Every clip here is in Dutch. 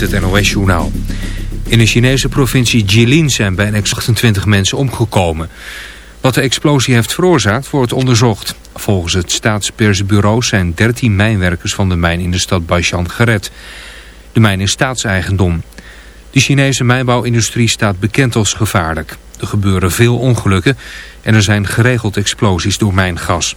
het NOS-journaal. In de Chinese provincie Jilin zijn bijna 28 mensen omgekomen. Wat de explosie heeft veroorzaakt wordt onderzocht. Volgens het staatspersbureau zijn 13 mijnwerkers van de mijn in de stad Baishan gered. De mijn is staatseigendom. De Chinese mijnbouwindustrie staat bekend als gevaarlijk. Er gebeuren veel ongelukken en er zijn geregeld explosies door mijngas.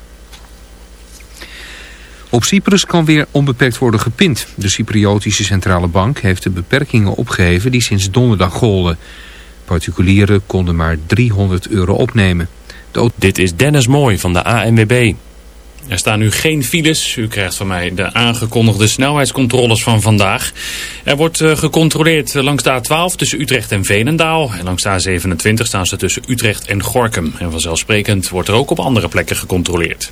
Op Cyprus kan weer onbeperkt worden gepind. De Cypriotische Centrale Bank heeft de beperkingen opgeheven die sinds donderdag golden. Particulieren konden maar 300 euro opnemen. Dit is Dennis Mooi van de ANWB. Er staan nu geen files. U krijgt van mij de aangekondigde snelheidscontroles van vandaag. Er wordt eh, gecontroleerd langs de A12 tussen Utrecht en Veenendaal. En langs de A27 staan ze tussen Utrecht en Gorkum. En vanzelfsprekend wordt er ook op andere plekken gecontroleerd.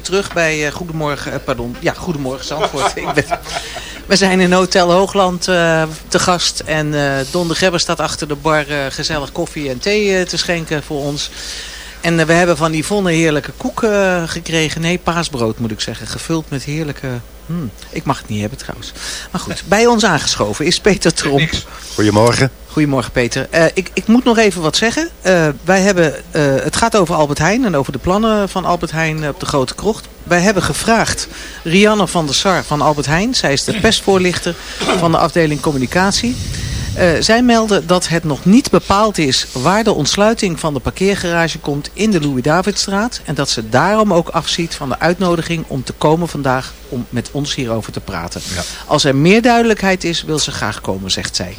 Terug bij eh, Goedemorgen, eh, pardon, ja, Goedemorgen Zandvoort. Ik ben, we zijn in Hotel Hoogland eh, te gast en Don de Gebber staat achter de bar gezellig koffie en thee te schenken voor ons. En we hebben van Yvonne heerlijke koek gekregen. Nee, paasbrood moet ik zeggen. Gevuld met heerlijke... Hmm, ik mag het niet hebben trouwens. Maar goed, bij ons aangeschoven is Peter Tromp. Goedemorgen. Goedemorgen Peter. Eh, ik, ik moet nog even wat zeggen. Eh, wij hebben, eh, het gaat over Albert Heijn en over de plannen van Albert Heijn op de Grote Krocht. Wij hebben gevraagd Rianne van der Sar van Albert Heijn. Zij is de persvoorlichter van de afdeling communicatie. Zij melden dat het nog niet bepaald is waar de ontsluiting van de parkeergarage komt in de Louis-Davidstraat. En dat ze daarom ook afziet van de uitnodiging om te komen vandaag om met ons hierover te praten. Ja. Als er meer duidelijkheid is, wil ze graag komen, zegt zij.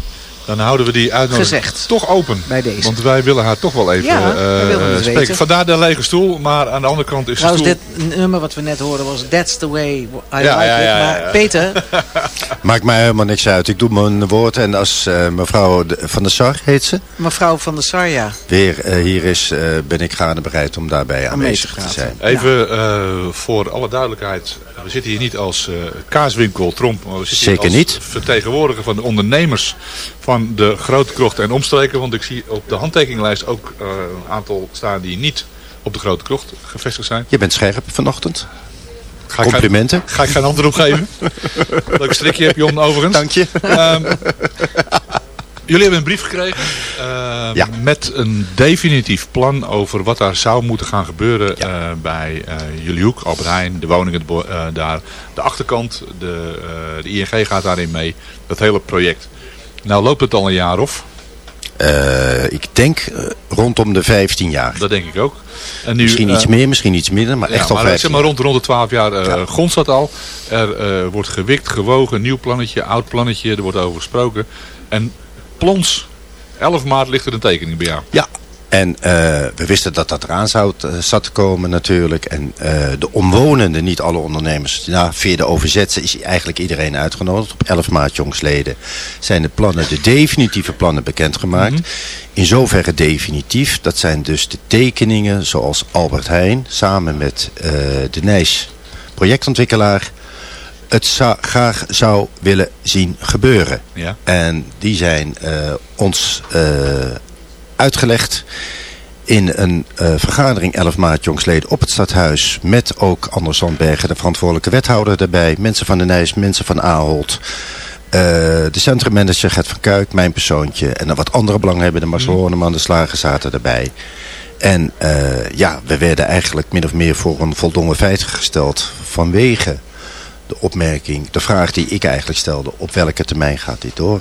Dan houden we die uitnodiging Gezegd. toch open. Bij deze. Want wij willen haar toch wel even Ja, eh, het spreken. weten. Vandaar de lege stoel, maar aan de andere kant is de Trouwens, stoel... dit nummer wat we net hoorden was That's the way I Ja, like ja, it. ja, Maar ja. Peter, Maakt mij helemaal niks uit. Ik doe mijn woord. En als eh, mevrouw de- Van der Sar, heet ze, mevrouw van der Sarja. weer eh, hier is, eh, ben ik gaande bereid om daarbij Om te aanwezig te praten. zijn. Even eh, voor alle duidelijkheid. We zitten hier niet als eh, kaaswinkel Tromp. Maar we zitten Zeker als niet. vertegenwoordiger van de ondernemers van de Grote Krocht en omstreken. Want ik zie op de handtekeninglijst ook eh, een aantal staan die niet op de Grote Krocht gevestigd zijn. Je bent scherp vanochtend. Ga Complimenten. Ga ik geen antwoord op geven. Leuk strikje heb je om overigens. Dank je. Ehm, jullie hebben een brief gekregen Ja. met een definitief plan over wat daar zou moeten gaan gebeuren eh, bij eh, jullie hoek, Albert Heijn, de woningen de eh, daar, de achterkant, de, eh, de ING gaat daarin mee, dat hele project. Nou loopt het al een jaar of, Eh, ik denk eh, rondom de 15 jaar. dat denk ik ook. En nu, misschien iets eh, meer, misschien iets minder, maar Ja, echt al maar 15 zeg maar rond, rond de 12 jaar eh grond staat al. Er eh, wordt gewikt, gewogen, nieuw plannetje, oud plannetje, er wordt over gesproken. En plons, 11 maart ligt er een tekening bij jou. Ja, en eh, we wisten dat dat eraan zou t- zat te komen natuurlijk. En eh, de omwonenden, niet alle ondernemers. Ja, via de is eigenlijk iedereen uitgenodigd. Op 11 maart jongsleden zijn de plannen, de definitieve plannen bekendgemaakt. In zoverre definitief. Dat zijn dus de tekeningen zoals Albert Heijn samen met eh, de Nijs projectontwikkelaar het zou- graag zou willen zien gebeuren. Ja. En die zijn eh, ons eh, uitgelegd in een eh, vergadering 11 maart jongsleden op het stadhuis. Met ook Anders Zandbergen, de verantwoordelijke wethouder daarbij. Mensen van de Nijs, mensen van Ahold. eh, de centrummanager Gert van Kuik, mijn persoontje. En dan wat andere belanghebbenden, Marcel Horneman, de slager zaten erbij. En ja, we werden eigenlijk min of meer voor een voldongen feit gesteld vanwege de opmerking, de vraag die ik eigenlijk stelde, op welke termijn gaat dit door?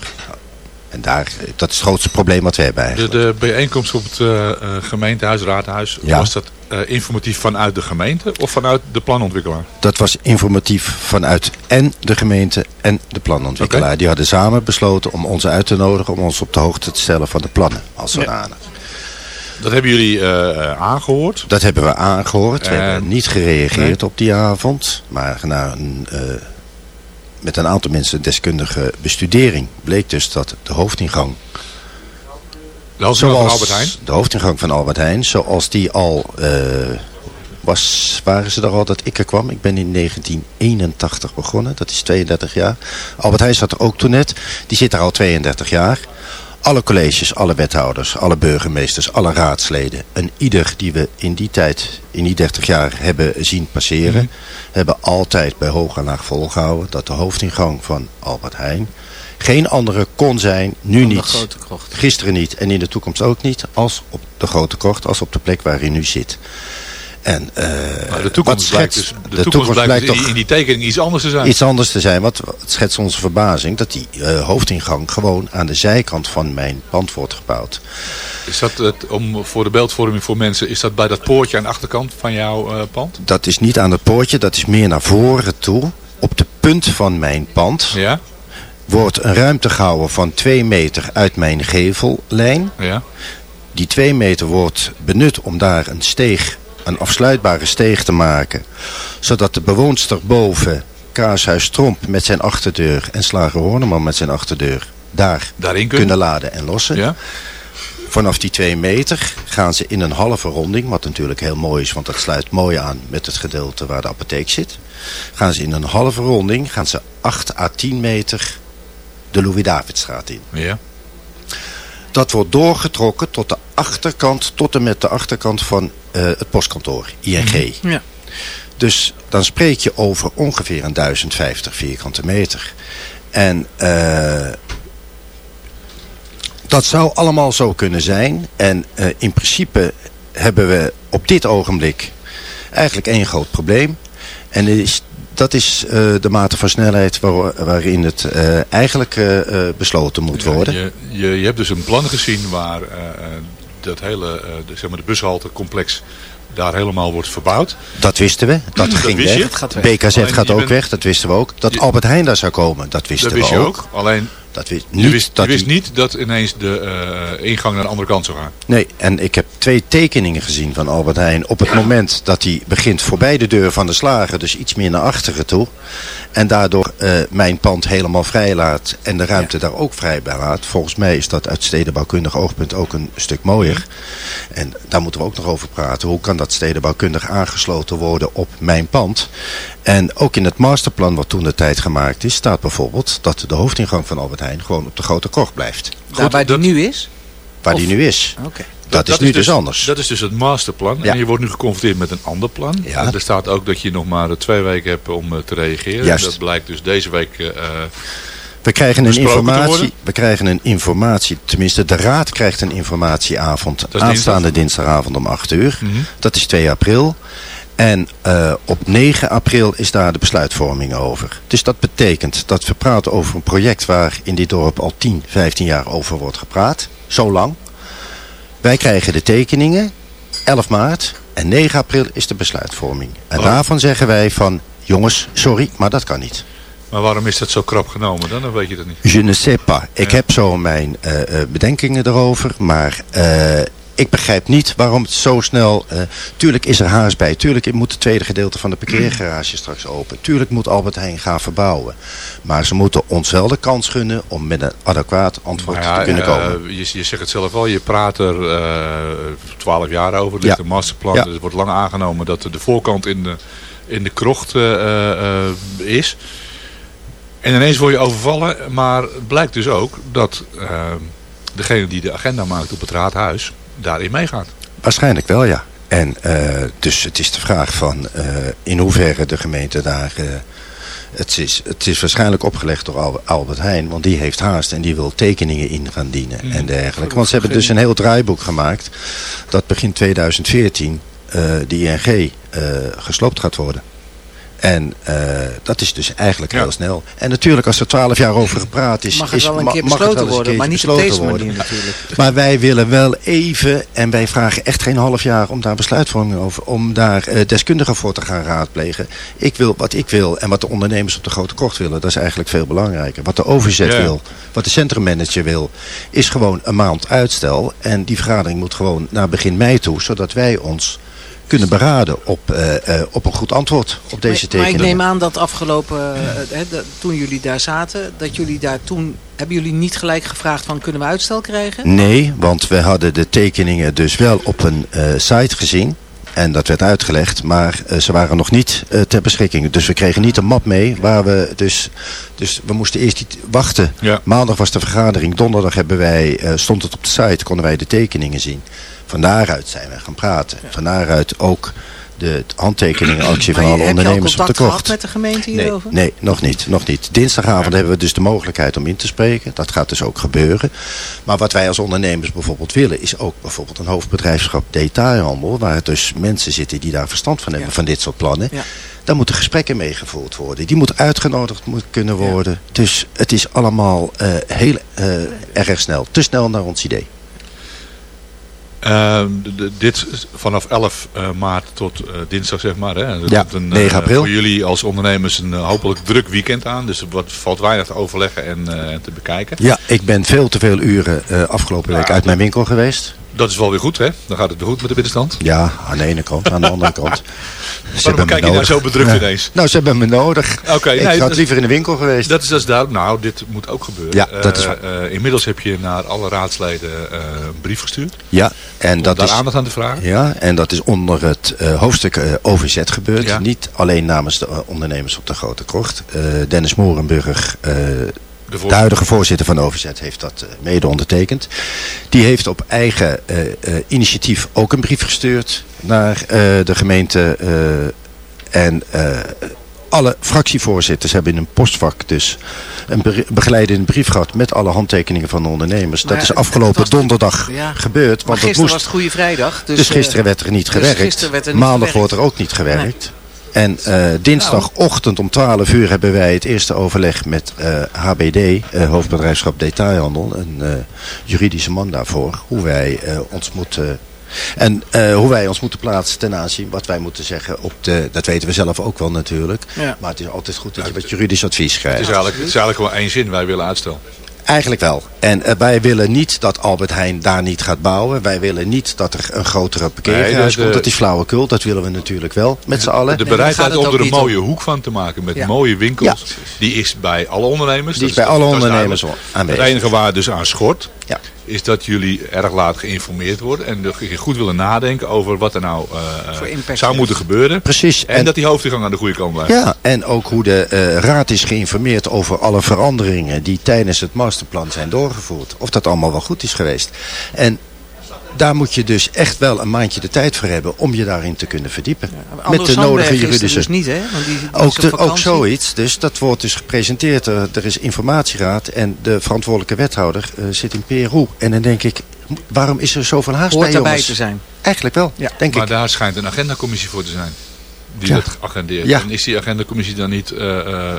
En daar, dat is het grootste probleem wat we hebben De, eigenlijk. de bijeenkomst op het eh, gemeentehuis, raadhuis, Ja. was dat eh, informatief vanuit de gemeente of vanuit de planontwikkelaar? Dat was informatief vanuit en de gemeente en de planontwikkelaar. Die hadden samen besloten om ons uit te nodigen om ons op de hoogte te stellen van de plannen als Ja. Dat hebben jullie eh, eh, aangehoord. Dat hebben we aangehoord. We En- hebben niet gereageerd Nee. op die avond. Maar na een, eh, met een aantal mensen deskundige bestudering bleek dus dat de hoofdingang De hoofdingang van Albert Heijn. De hoofdingang van Albert Heijn, zoals die al was, waren ze er al dat ik er kwam. Ik ben in 1981 begonnen, dat is 32 jaar. Albert Heijn zat er ook toen net, die zit er al 32 jaar. Alle colleges, alle wethouders, alle burgemeesters, alle raadsleden. En ieder die we in die tijd, in die 30 jaar hebben zien passeren... Mhm. hebben altijd bij hoog en laag volgehouden dat de hoofdingang van Albert Heijn... geen andere kon zijn, nu niet, Grote gisteren niet en in de toekomst ook niet... als op de Grote Kort, als op de plek waar hij nu zit. En, eh, Maar de toekomst blijkt, dus, de toekomst blijkt, in, in die tekening iets anders te zijn. iets anders te zijn. Wat wat schetst onze verbazing dat die eh, hoofdingang gewoon aan de zijkant van mijn pand wordt gebouwd. Is dat het, om, voor de beeldvorming voor mensen, is dat bij dat poortje aan de achterkant van jouw eh, pand? Dat is niet aan het poortje, dat is meer naar voren toe. Op de punt van mijn pand Ja? wordt een ruimte gehouden van 2 meter uit mijn gevellijn. Ja. Die 2 meter wordt benut om daar een steeg, een afsluitbare steeg te maken. Zodat de bewoonster boven, Kaashuis Tromp met zijn achterdeur en Slager Horneman met zijn achterdeur, daar Daarin kunnen kunnen? laden en lossen. Ja? vanaf die 2 meter gaan ze in een halve ronding, wat natuurlijk heel mooi is, want dat sluit mooi aan met het gedeelte waar de apotheek zit. Gaan ze in een halve ronding, gaan ze 8 à 10 meter de Louis-Davidstraat in. Ja. Dat wordt doorgetrokken tot de achterkant, tot en met de achterkant van eh, het postkantoor, ING. Ja. Dus dan spreek je over ongeveer een 1050 vierkante meter. En eh, dat zou allemaal zo kunnen zijn. En eh, in principe hebben we op dit ogenblik eigenlijk één groot probleem. En is, dat is eh, de mate van snelheid waar- waarin het eh, eigenlijk eh, besloten moet worden. Je, je, je hebt dus een plan gezien waar dat hele, eh, de, zeg maar de bushaltecomplex daar helemaal wordt verbouwd. Dat wisten we, dat, Dat ging wist je? weg. Het gaat weg. BKZ Alleen gaat je ook bent- weg, dat wisten we ook. Dat Je- Albert Heijn daar zou komen, dat wisten dat wist we je ook. ook. Alleen Dat wist, je niet wist, dat je wist niet dat ineens de eh, ingang naar de andere kant zou gaan. Nee, en ik heb twee tekeningen gezien van Albert Heijn. Op het moment dat hij begint voorbij de deur van de slager, dus iets meer naar achteren toe. En daardoor eh, mijn pand helemaal vrij laat en de ruimte daar ook vrij bij laat. Volgens mij is dat uit stedenbouwkundig oogpunt ook een stuk mooier. En daar moeten we ook nog over praten. Hoe kan dat stedenbouwkundig aangesloten worden op mijn pand? En ook in het masterplan wat toen de tijd gemaakt is, staat bijvoorbeeld dat de hoofdingang van Albert Heijn gewoon op de grote krocht blijft. Daar waar die nu is? Waar Of- die nu is. Oké. Dat, is nu dus, anders. Dat is dus het masterplan. Ja. En je wordt nu geconfronteerd met een ander plan. Ja. En er staat ook dat je nog maar eh, twee weken hebt om eh, te reageren. Juist. Dat blijkt dus deze week... eh, We krijgen een informatie, we krijgen een informatie, tenminste de raad krijgt een informatieavond aanstaande dinsdagavond om 8 uur. Mhm. Dat is 2 april. En eh, op 9 april is daar de besluitvorming over. Dus dat betekent dat we praten over een project waar in dit dorp al 10, 15 jaar over wordt gepraat. Zo lang. Wij krijgen de tekeningen 11 maart en 9 april is de besluitvorming. En Oh. daarvan zeggen wij van jongens, sorry, maar dat kan niet. maar waarom is dat zo krap genomen dan? Dan weet je dat niet. Je ne sais pas. Ik Ja. heb zo mijn eh, eh, bedenkingen erover, maar ik begrijp niet waarom het zo snel... eh, tuurlijk is er haast bij, tuurlijk moet het tweede gedeelte van de parkeergarage straks open. Tuurlijk moet Albert Heijn gaan verbouwen. Maar ze moeten ons wel de kans gunnen om met een adequaat antwoord ja, te kunnen eh, komen. je, je zegt het zelf al, je praat er eh, twaalf jaar over. Er ligt Ja. een masterplan. Ja. Dus het wordt lang aangenomen dat de voorkant in de, in de krocht is. En ineens word je overvallen. Maar het blijkt dus ook dat degene die de agenda maakt op het raadhuis daarin meegaat. Waarschijnlijk wel, ja. En eh, dus het is de vraag van eh, in hoeverre de gemeente daar... eh, het, is, het is waarschijnlijk opgelegd door Al- Albert Heijn, want die heeft haast en die wil tekeningen in gaan dienen Mhm. en dergelijke. Want ze hebben dus een heel draaiboek gemaakt dat begin 2014 eh de ING gesloopt gaat worden. En eh, dat is dus eigenlijk Ja. heel snel. En natuurlijk als er twaalf jaar over gepraat is... Mag het is, wel een keer besloten worden, maar niet op deze manier worden. natuurlijk. Maar wij willen wel even, en wij vragen echt geen half jaar om daar besluitvorming over, om daar eh, deskundigen voor te gaan raadplegen. Ik wil wat ik wil en wat de ondernemers op de grote kocht willen, dat is eigenlijk veel belangrijker. Wat de overzet Ja. wil, wat de centrummanager wil, is gewoon een maand uitstel. En die vergadering moet gewoon naar begin mei toe, zodat wij ons kunnen beraden op, eh, eh, op een goed antwoord op deze Maar, maar tekeningen. ik neem aan dat afgelopen, eh, toen jullie daar zaten, dat jullie daar toen, hebben jullie niet gelijk gevraagd van kunnen we uitstel krijgen? Nee, want we hadden de tekeningen dus wel op een site gezien. En dat werd uitgelegd, maar eh, ze waren nog niet eh, ter beschikking. Dus we kregen niet een map mee waar we dus... Dus we moesten eerst niet wachten. Ja. Maandag was de vergadering, donderdag hebben wij, eh, stond het op de site, konden wij de tekeningen zien. Van daaruit zijn we gaan praten. Van daaruit ook de handtekeningenactie van alle ondernemers op de contact gehad kocht. met de gemeente hierover? nee, nog niet, nog niet. Dinsdagavond hebben we dus de mogelijkheid om in te spreken. Dat gaat dus ook gebeuren. Maar wat wij als ondernemers bijvoorbeeld willen... is ook bijvoorbeeld een hoofdbedrijfschap detailhandel... waar dus mensen zitten die daar verstand van hebben van dit soort plannen. Ja. Daar moeten gesprekken mee gevoerd worden. Die moeten uitgenodigd moeten kunnen worden. Dus het is allemaal eh, heel eh, erg snel. Te snel naar ons idee. Eh, d- dit vanaf 11 eh, maart tot eh, dinsdag zeg maar. Hè. Dat Ja, komt een, 9 eh, april. voor jullie als ondernemers een hopelijk druk weekend aan. Dus er wordt, valt weinig te overleggen en te bekijken. Ja, ik ben veel te veel uren afgelopen week uit mijn winkel geweest. Dat is wel weer goed, hè? Dan gaat het weer goed met de middenstand. Ja, aan de ene kant. Aan de andere kant. Ze Waarom kijk je nou zo bedrukt Ja. ineens? Nou, ze hebben me nodig. Oké, ik nee, had liever in de winkel geweest. Dat is, dat is duidelijk. Nou, dit moet ook gebeuren. Ja, dat is waar. eh, inmiddels heb je naar alle raadsleden eh, een brief gestuurd. Ja, en dat daar is, aandacht aan te vragen. Ja, en dat is onder het hoofdstuk OVZ gebeurd. Ja. Niet alleen namens de ondernemers op de Grote Krocht. Eh, Dennis Moerenburg, de, huidige voorzitter van OVZ, heeft dat eh, mede ondertekend. Die heeft op eigen eh, eh, initiatief ook een brief gestuurd naar eh, de gemeente. eh, en eh, alle fractievoorzitters hebben in een postvak dus een begeleidende brief gehad met alle handtekeningen van de ondernemers. Maar dat is afgelopen donderdag Ja. gebeurd. Want dat gisteren moest was het Goede Vrijdag. Dus, dus, gisteren werd er niet dus gewerkt. gisteren werd er niet Maandag gewerkt. wordt er ook niet gewerkt. En eh, dinsdagochtend om 12 uur hebben wij het eerste overleg met eh, HBD, eh, hoofdbedrijfschap Detailhandel, een eh, juridische man daarvoor, hoe wij eh, ons moeten en eh, hoe wij ons moeten plaatsen ten aanzien wat wij moeten zeggen op de, dat weten we zelf ook wel natuurlijk. Ja. Maar het is altijd goed dat je wat juridisch advies krijgt. Het is, eigenlijk, het is eigenlijk wel één zin. Wij willen uitstel. Eigenlijk wel. En eh, wij willen niet dat Albert Heijn daar niet gaat bouwen. Wij willen niet dat er een grotere parkeergarage Nee, de- de- komt. Dat is flauwekul. Dat willen we natuurlijk wel met z'n allen. De bereidheid om er een mooie hoek van te maken met Ja. mooie winkels, die is bij alle ondernemers. Die is bij alle ondernemers aanwezig. Het enige waar dus aan schort, Ja. Is dat jullie erg laat geïnformeerd worden en dat je goed willen nadenken over wat er nou eh, eh, zou moeten gebeuren. Precies. En, En- dat die hoofdingang aan de goede kant blijft. Ja, en ook hoe de eh, raad is geïnformeerd over alle veranderingen die tijdens het masterplan zijn doorgevoerd. Of dat allemaal wel goed is geweest. En daar moet je dus echt wel een maandje de tijd voor hebben om je daarin te kunnen verdiepen. Met de Sandberg nodige is juridische... dus niet, hè? Want die, Ook, de, zoiets. Dus dat wordt dus gepresenteerd. Er, er is informatieraad en de verantwoordelijke wethouder eh, zit in Peru. En dan denk ik, waarom is er zoveel haast Hoort bij daarbij jongens? te zijn. Eigenlijk wel, Ja. denk Maar ik. daar schijnt een agendacommissie voor te zijn. Die Ja. dat agendeert. Ja. En is die agendacommissie dan niet eh, eh, eh,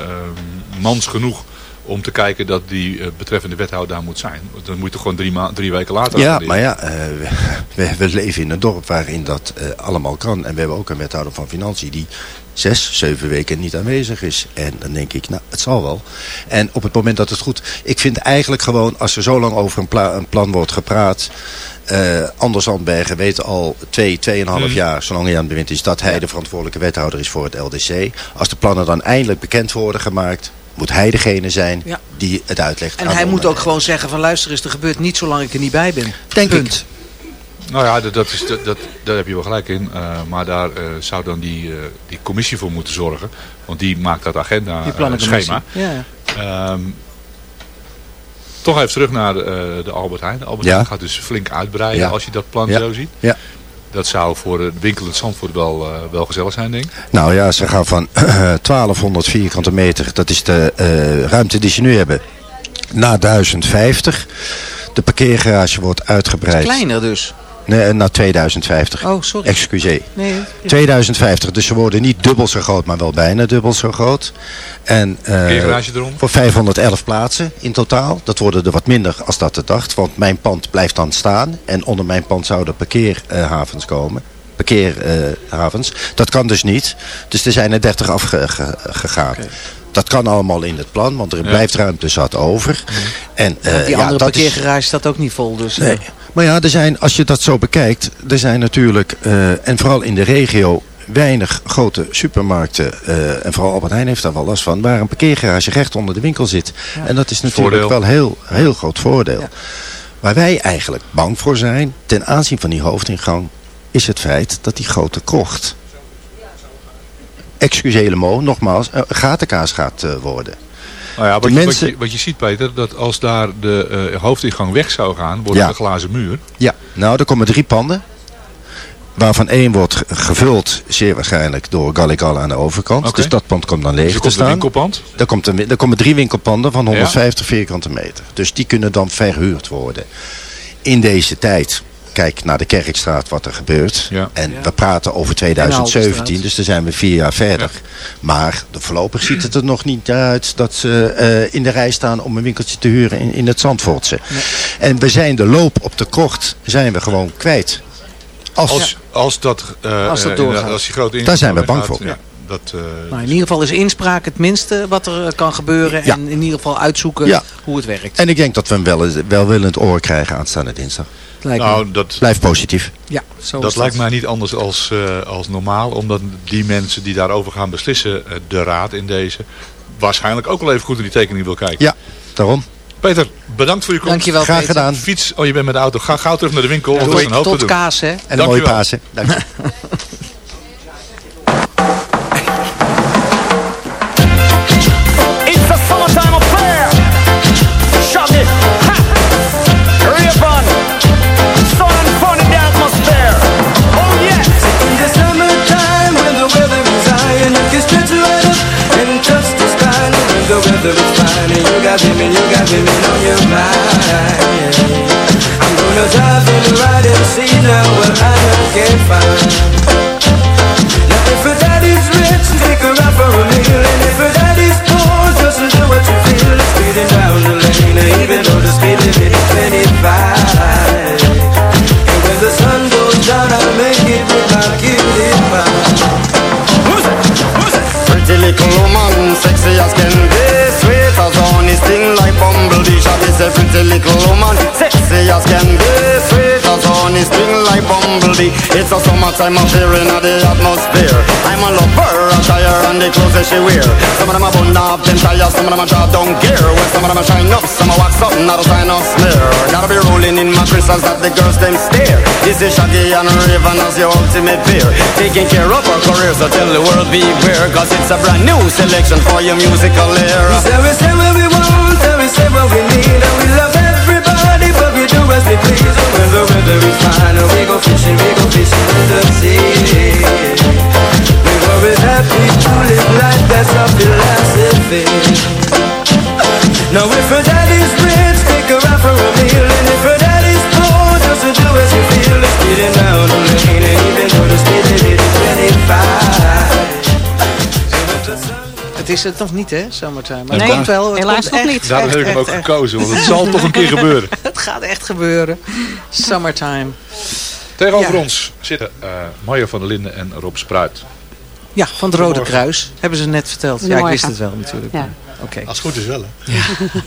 mans genoeg om te kijken dat die eh, betreffende wethouder daar moet zijn? Dan moet je gewoon drie, drie weken later Ja, maar ja, eh, we, we leven in een dorp waarin dat eh, allemaal kan. En we hebben ook een wethouder van Financiën die zes, zeven weken niet aanwezig is. En dan denk ik, nou, het zal wel. En op het moment dat het goed... Ik vind eigenlijk gewoon, als er zo lang over een, pla- een plan wordt gepraat... Anders Zandbergen weet al twee, tweeënhalf Hmm. jaar, zolang hij aan het bewind is... dat hij de verantwoordelijke wethouder is voor het LDC. Als de plannen dan eindelijk bekend worden gemaakt... moet hij degene zijn Ja. die het uitlegt. En hij moet ook gewoon zeggen van luister eens, er gebeurt niet zolang ik er niet bij ben. Denk Punt. ik. Nou ja, dat, dat is, dat, dat, daar heb je wel gelijk in. Eh, maar daar eh, zou dan die, eh, die commissie voor moeten zorgen. Want die maakt dat agenda Die schema. Ja. Ehm, toch even terug naar de, eh, de Albert Heijn. De Albert Ja. Heijn gaat dus flink uitbreiden Ja. als je dat plan Ja. zo ziet. Dat zou voor de winkel in Zandvoort wel, eh, wel gezellig zijn, denk ik. Nou ja, ze gaan van 1200 vierkante meter, dat is de eh, ruimte die ze nu hebben, naar 1050. De parkeergarage wordt uitgebreid. Kleiner dus. Nee, naar 2050. Oh, sorry. Excuseer. Nee, 2050, dus ze worden niet dubbel zo groot, maar wel bijna dubbel zo groot. En, eh, Parkeergarage eronder? Voor 511 plaatsen in totaal. Dat worden er wat minder als dat de dacht, want mijn pand blijft dan staan. En onder mijn pand zouden parkeerhavens komen. Parkeerhavens. dat kan dus niet. Dus er zijn er 30 afgegaan. Dat kan allemaal in het plan, want er blijft ruimte zat over. En, eh, die ja, andere is- parkeergarage staat ook niet vol. Dus, Nee. Eh, Maar ja, er zijn, als je dat zo bekijkt, er zijn natuurlijk, eh, en vooral in de regio, weinig grote supermarkten, eh, en vooral Albert Heijn heeft daar wel last van, waar een parkeergarage recht onder de winkel zit. En dat is natuurlijk Voordeel. wel heel, heel groot voordeel. Waar wij eigenlijk bang voor zijn, ten aanzien van die hoofdingang, is het feit dat die grote krocht, mot, nogmaals, een gatenkaas gaat eh, worden. Nou ja, wat, De je, mensen- wat, je, wat je ziet, Peter, dat als daar de eh, hoofdingang weg zou gaan, wordt Ja. het een glazen muur. Ja, nou, er komen drie panden. Waarvan één wordt ge- gevuld, zeer waarschijnlijk, door Galligal aan de overkant. Dus dat pand komt dan leeg Dus er te komt een staan. winkelpand. Er, komt een, er komen drie winkelpanden van 150 vierkante meter. Dus die kunnen dan verhuurd worden. In deze tijd, kijk naar de Kerkstraat wat er gebeurt. Ja. En we praten over 2017, dus daar zijn we vier jaar verder. Maar de- voorlopig ziet het er nog niet uit dat ze eh, in de rij staan om een winkeltje te huren in, in het Zandvoortse. En we zijn de loop op de krocht zijn we gewoon kwijt. Als, Als, als dat, eh, Als dat eh, doorgaat. inderdaad, als die grote Daar zijn we bang voor. ja, dat, eh, Nou, in ieder geval is inspraak het minste wat er eh, kan gebeuren. Ja. En in ieder geval uitzoeken Ja. hoe het werkt. En ik denk dat we hem wel, welwillend oor krijgen aanstaande dinsdag. Lijkt me. nou, dat, Blijf positief. Ja, zo dat lijkt mij niet anders als, eh, als normaal. Omdat die mensen die daarover gaan beslissen, eh, de raad in deze, waarschijnlijk ook wel even goed in die tekening wil kijken. Ja, daarom. Peter, bedankt voor je komst. Dankjewel, Graag Peter. gedaan. Fiets, oh je bent met de auto. Ga gauw terug naar de winkel. want is een hoop te Tot doen. kaas, hè? En een Dankjewel. mooie Pasen. Dank And when the weather is fine and you got women, you got women on your mind. I'm gonna drive in the ride and see now what I can find. Now if her daddy's rich, take her out for a meal, and if her daddy's poor, just do what you feel. Speeding down the lane, even though the speed limit is 25. And when the sun goes down, I'll make it with my cutie pie. Pretty little woman, sexy as can say pretty little woman, sexy as can be Sweet as honey, sting like bumblebee. It's a summertime affair in the atmosphere. I'm a lover, attire and the clothes that she wear. Some of them are bun up, them tires, some of them are drop down gear Well, some of them are shine up, some are wax up, not a sign of smear. Gotta be rolling in my crystals that the girls them stare. This is Shaggy and Raven as your ultimate peer Taking care of our career, so tell the world beware. Cause it's a brand new selection for your musical era. We say we say we want, and we we need, and we love everybody, but we do as we please. And when the weather is fine, we go fishing, we go fishing in the sea. We're always happy to live life, that's our philosophy. Now if her daddy's rich, take her out for a meal, and if her daddy's poor, just to do as you feel. It's speeding down the lane, and even though the speed limit is 25. Het is het nog niet, hè, summertime. Maar Nee, het komt wel. Het helaas komt nog echt, niet. Daarom echt, heb ik hem ook echt, gekozen, want het zal toch een keer gebeuren. Het gaat echt gebeuren. Summertime. Tegenover Ja. ons zitten eh Marja van der Linden en Rob Spruit. Ja, van het Rode Kruis. Hebben ze net verteld. Ja, ik wist het wel natuurlijk. Ja. Oké. Als het goed is wel, hè?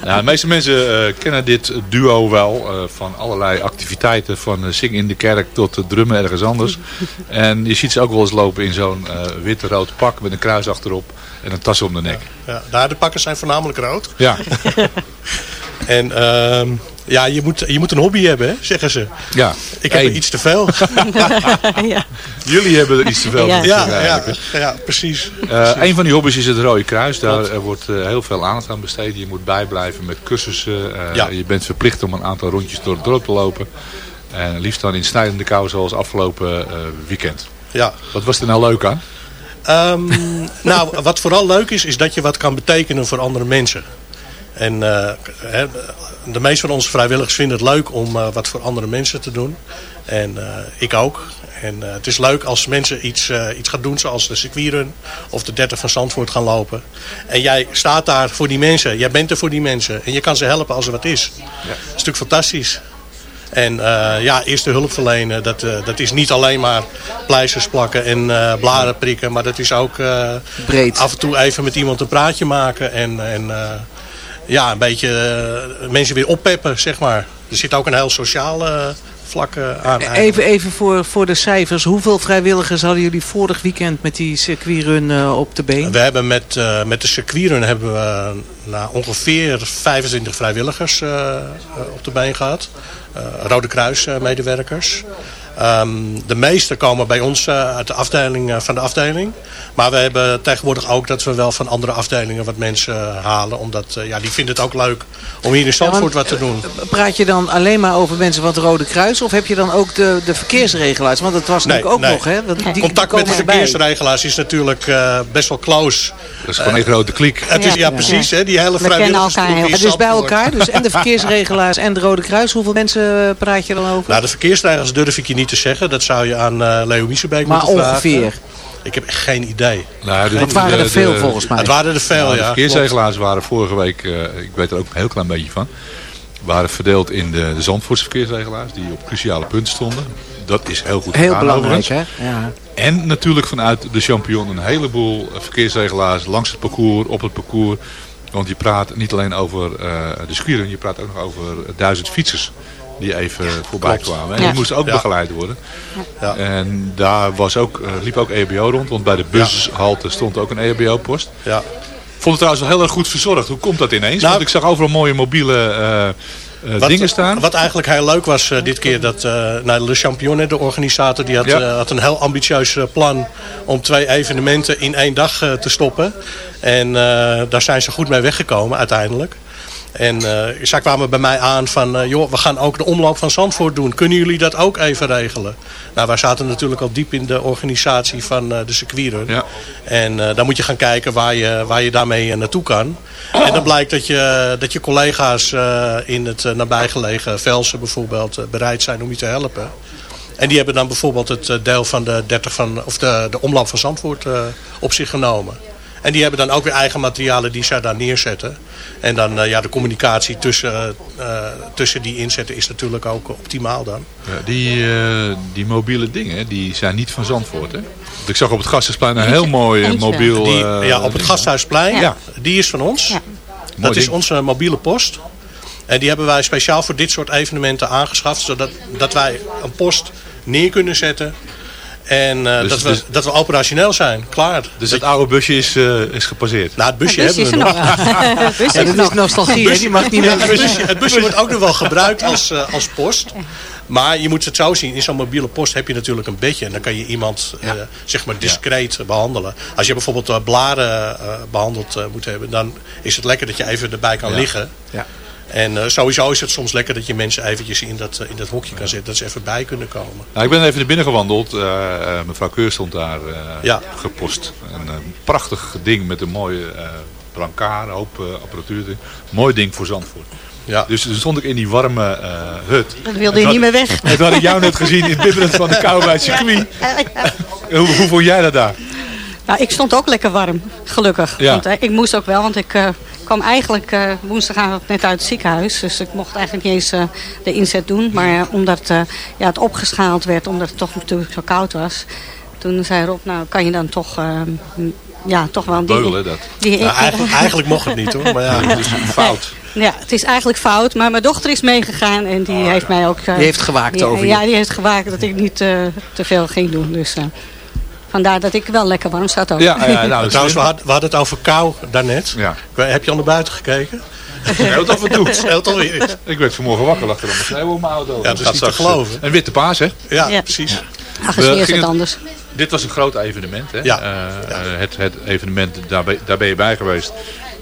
Nou, de meeste mensen eh, kennen dit duo wel eh, van allerlei activiteiten. Van eh, zingen in de kerk tot drummen ergens anders. En je ziet ze ook wel eens lopen in zo'n eh wit-rood pak met een kruis achterop en een tas om de nek. Ja, daar de pakken zijn voornamelijk rood. Ja, En ehm, ja, je moet, je moet een hobby hebben, hè, zeggen ze. ja. Ik heb Eén. er iets te veel. ja. Jullie hebben er iets te veel Ja. van. ja, ja, ja, precies. Eh, een van die hobby's is het Rode Kruis. Daar eh, wordt eh, heel veel aandacht aan besteed. Je moet bijblijven met cursussen. Eh, Ja. Je bent verplicht om een aantal rondjes door het dorp te lopen. En liefst dan in snijdende kou zoals afgelopen eh, weekend. Ja. Wat was er nou leuk aan? Ehm, nou, wat vooral leuk is, is dat je wat kan betekenen voor andere mensen. En eh, de meeste van onze vrijwilligers vinden het leuk om eh, wat voor andere mensen te doen. En eh, ik ook. En het is leuk als mensen iets, iets gaan doen zoals de circuitrun of de 30 van Zandvoort gaan lopen. En jij staat daar voor die mensen. Jij bent er voor die mensen. En je kan ze helpen als er wat is. Dat is natuurlijk fantastisch. En ja, eerste hulp verlenen, dat, dat is niet alleen maar pleisters plakken en blaren prikken. Maar dat is ook Breed. af en toe even met iemand een praatje maken. En, en ja, een beetje eh, mensen weer oppeppen, zeg maar. Er zit ook een heel sociaal eh, vlak eh, aan. Even, even voor, voor de cijfers. Hoeveel vrijwilligers hadden jullie vorig weekend met die circuitrun op de been? We hebben met, met de circuitrun hebben we nou, ongeveer 25 vrijwilligers op de been gehad. Eh, Rode Kruis medewerkers. Ehm, de meeste komen bij ons eh, uit de afdeling, eh, van de afdeling. Maar we hebben tegenwoordig ook dat we wel van andere afdelingen wat mensen eh, halen. Omdat ja, die vinden het ook leuk om hier in Zandvoort wat te doen. Praat je dan alleen maar over mensen van het Rode Kruis? Of heb je dan ook de, de verkeersregelaars? Want dat was natuurlijk ook nog, hè? Want die- die Contact met de verkeersregelaars is natuurlijk eh, best wel close. Dat is gewoon een grote kliek. Het is, ja, Ja. precies. Hè, die hele We kennen vrijwilligers. elkaar heel Het is bij elkaar, dus en de verkeersregelaars en de Rode Kruis. Hoeveel mensen praat je dan over? Nou, de verkeersregels durf ik je niet te zeggen. Dat zou je aan eh Leo Miesenbeek maar moeten vragen. ongeveer. Ik heb echt geen idee. Nou, de- Het waren de- er veel de- volgens mij. Het waren er veel, Nou, de ja. verkeersregelaars waren vorige week, eh, ik weet er ook een heel klein beetje van. waren verdeeld in de, de Zandvoortse verkeersregelaars die op cruciale punten stonden. Dat is heel goed Heel gedaan belangrijk, overigens. hè? Ja. En natuurlijk vanuit de Champion een heleboel eh, verkeersregelaars langs het parcours, op het parcours. Want je praat niet alleen over eh, de squieren, je praat ook nog over duizend fietsers die even voorbij Klopt. kwamen. En Ja. die moesten ook Ja. begeleid worden. Ja. En daar was ook, eh, liep ook EHBO rond, want bij de bushalte stond ook een EHBO-post. Ja. Vond het trouwens wel heel erg goed verzorgd. Hoe komt dat ineens? Nou- want ik zag overal mooie mobiele eh, eh, Wat, dingen staan. Wat eigenlijk heel leuk was dit keer, dat eh nou, Le Champion, de organisator, die had, Ja. had een heel ambitieus plan om twee evenementen in één dag te stoppen. En daar zijn ze goed mee weggekomen uiteindelijk. En eh, zij kwamen bij mij aan van, eh, joh, we gaan ook de omloop van Zandvoort doen. Kunnen jullie dat ook even regelen? Nou, wij zaten natuurlijk al diep in de organisatie van eh, de circuitrun. Ja. En dan moet je gaan kijken waar je, waar je daarmee naartoe kan. En dan blijkt dat je, dat je collega's in het nabijgelegen Velsen bijvoorbeeld bereid zijn om je te helpen. En die hebben dan bijvoorbeeld het deel van de, 30 van, of de, de omloop van Zandvoort op zich genomen. En die hebben dan ook weer eigen materialen die zij daar neerzetten. En dan eh, ja, de communicatie tussen, eh, eh, tussen die inzetten is natuurlijk ook optimaal dan. Ja, die, eh, die mobiele dingen, die zijn niet van Zandvoort, hè? Want ik zag op het Gasthuisplein een heel mooi mobiel... Die, eh, ja, op het. Gasthuisplein, Ja. die is van ons. Mooi Dat is ding. onze mobiele post. En die hebben wij speciaal voor dit soort evenementen aangeschaft. Zodat dat wij een post neer kunnen zetten. En eh, Dus- dat, we, dus- dat we operationeel zijn. Klaar. Dus het oude busje is, eh, is gepasseerd? Nou, het busje Het busje hebben we is nog. Het busje Ja, is dat nog. nostalgie, hè? Die mag niet Ja, weg. het, busje, het busje wordt ook nog wel gebruikt als, eh, als post. Maar je moet het zo zien, in zo'n mobiele post heb je natuurlijk een bedje. En dan kan je iemand eh, zeg maar discreet behandelen. Als je bijvoorbeeld blaren eh, behandeld eh, moet hebben, dan is het lekker dat je even erbij kan Ja. liggen. Ja. En eh, sowieso is het soms lekker dat je mensen eventjes in dat, eh, in dat hokje kan zetten. Dat ze even bij kunnen komen. Nou, ik ben even naar binnen gewandeld. Eh, mevrouw Keur stond daar eh, Ja. gepost. Een prachtig ding met een mooie eh brancard, een hoop eh, apparatuur. erin. Mooi ding voor Zandvoort. Ja. Dus toen stond ik in die warme eh, hut. Dan wilde je niet meer weg. En toen had ik jou net gezien in het bibberend van de kou bij het circuit. Hoe, hoe vond jij dat daar? Nou, ik stond ook lekker warm, gelukkig. Ja. Want ik moest ook wel, want ik eh, kwam eigenlijk eh, woensdagavond net uit het ziekenhuis. Dus ik mocht eigenlijk niet eens eh, de inzet doen. Maar eh, omdat eh, ja, het opgeschaald werd, omdat het toch natuurlijk zo koud was. Toen zei Rob, nou kan je dan toch, eh, m- ja, toch wel... die- Beugelen, dat. die- Nou, eigenlijk, eigenlijk mocht het niet hoor. Maar ja, Het is fout. Ja, het is eigenlijk fout. Maar mijn dochter is meegegaan en die heeft mij ook... eh, Die heeft gewaakt over je. Ja, die heeft gewaakt dat ik niet eh, te veel ging doen. Dus eh, vandaar dat ik wel lekker warm zat ook. nou, Trouwens, we hadden, we hadden het over kou daarnet. Ja. Heb je al naar buiten gekeken? Heel af en toe. Het scheelt alweer. Ik werd vanmorgen wakker, lag er allemaal sneeuw op mijn auto. Ja, dat is Gaat niet te geloven. Een witte paas, hè? Ja, Ja. precies. Ach, We is gingen- het anders. Dit was een groot evenement, hè? Ja. Eh, eh, het, het evenement, daar ben, daar ben je bij geweest,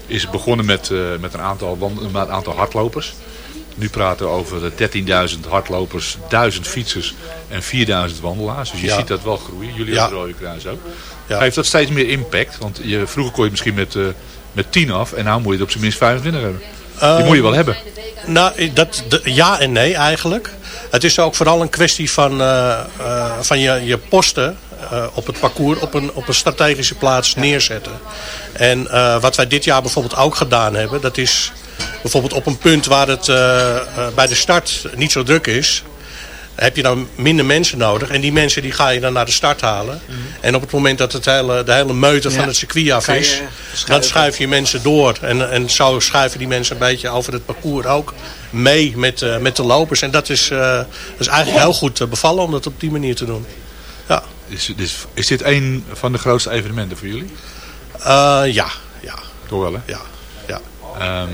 is begonnen met, eh, met een, aantal, wand- met een aantal hardlopers. Nu praten we over de 13.000 hardlopers, 1000 fietsers en 4000 wandelaars. Dus je Ja. ziet dat wel groeien. Jullie Ja. hebben Rode Kruis ook. Ja. Heeft dat steeds meer impact? Want je, vroeger kon je misschien met, eh, met 10 af en nu moet je het op zijn minst 25 hebben. Die Eh, moet je wel hebben. Nou, dat, ja en nee eigenlijk. Het is ook vooral een kwestie van, eh, eh, van je, je posten eh, op het parcours op een, op een strategische plaats neerzetten. En eh, wat wij dit jaar bijvoorbeeld ook gedaan hebben, dat is bijvoorbeeld op een punt waar het eh, eh, bij de start niet zo druk is, heb je dan minder mensen nodig. En die mensen die ga je dan naar de start halen. En op het moment dat het hele, de hele meute Mhm. Ja. van het circuit af is, dan schuiven. schuif je mensen door. En, en zo schuiven die mensen een beetje over het parcours ook mee met, eh, met de lopers. En dat is, eh, dat is eigenlijk heel goed eh, bevallen om dat op die manier te doen. Ja, Is, is, is dit een van de grootste evenementen voor jullie? Eh, ja, ja, Toch wel, hè? ja. ja. Ehm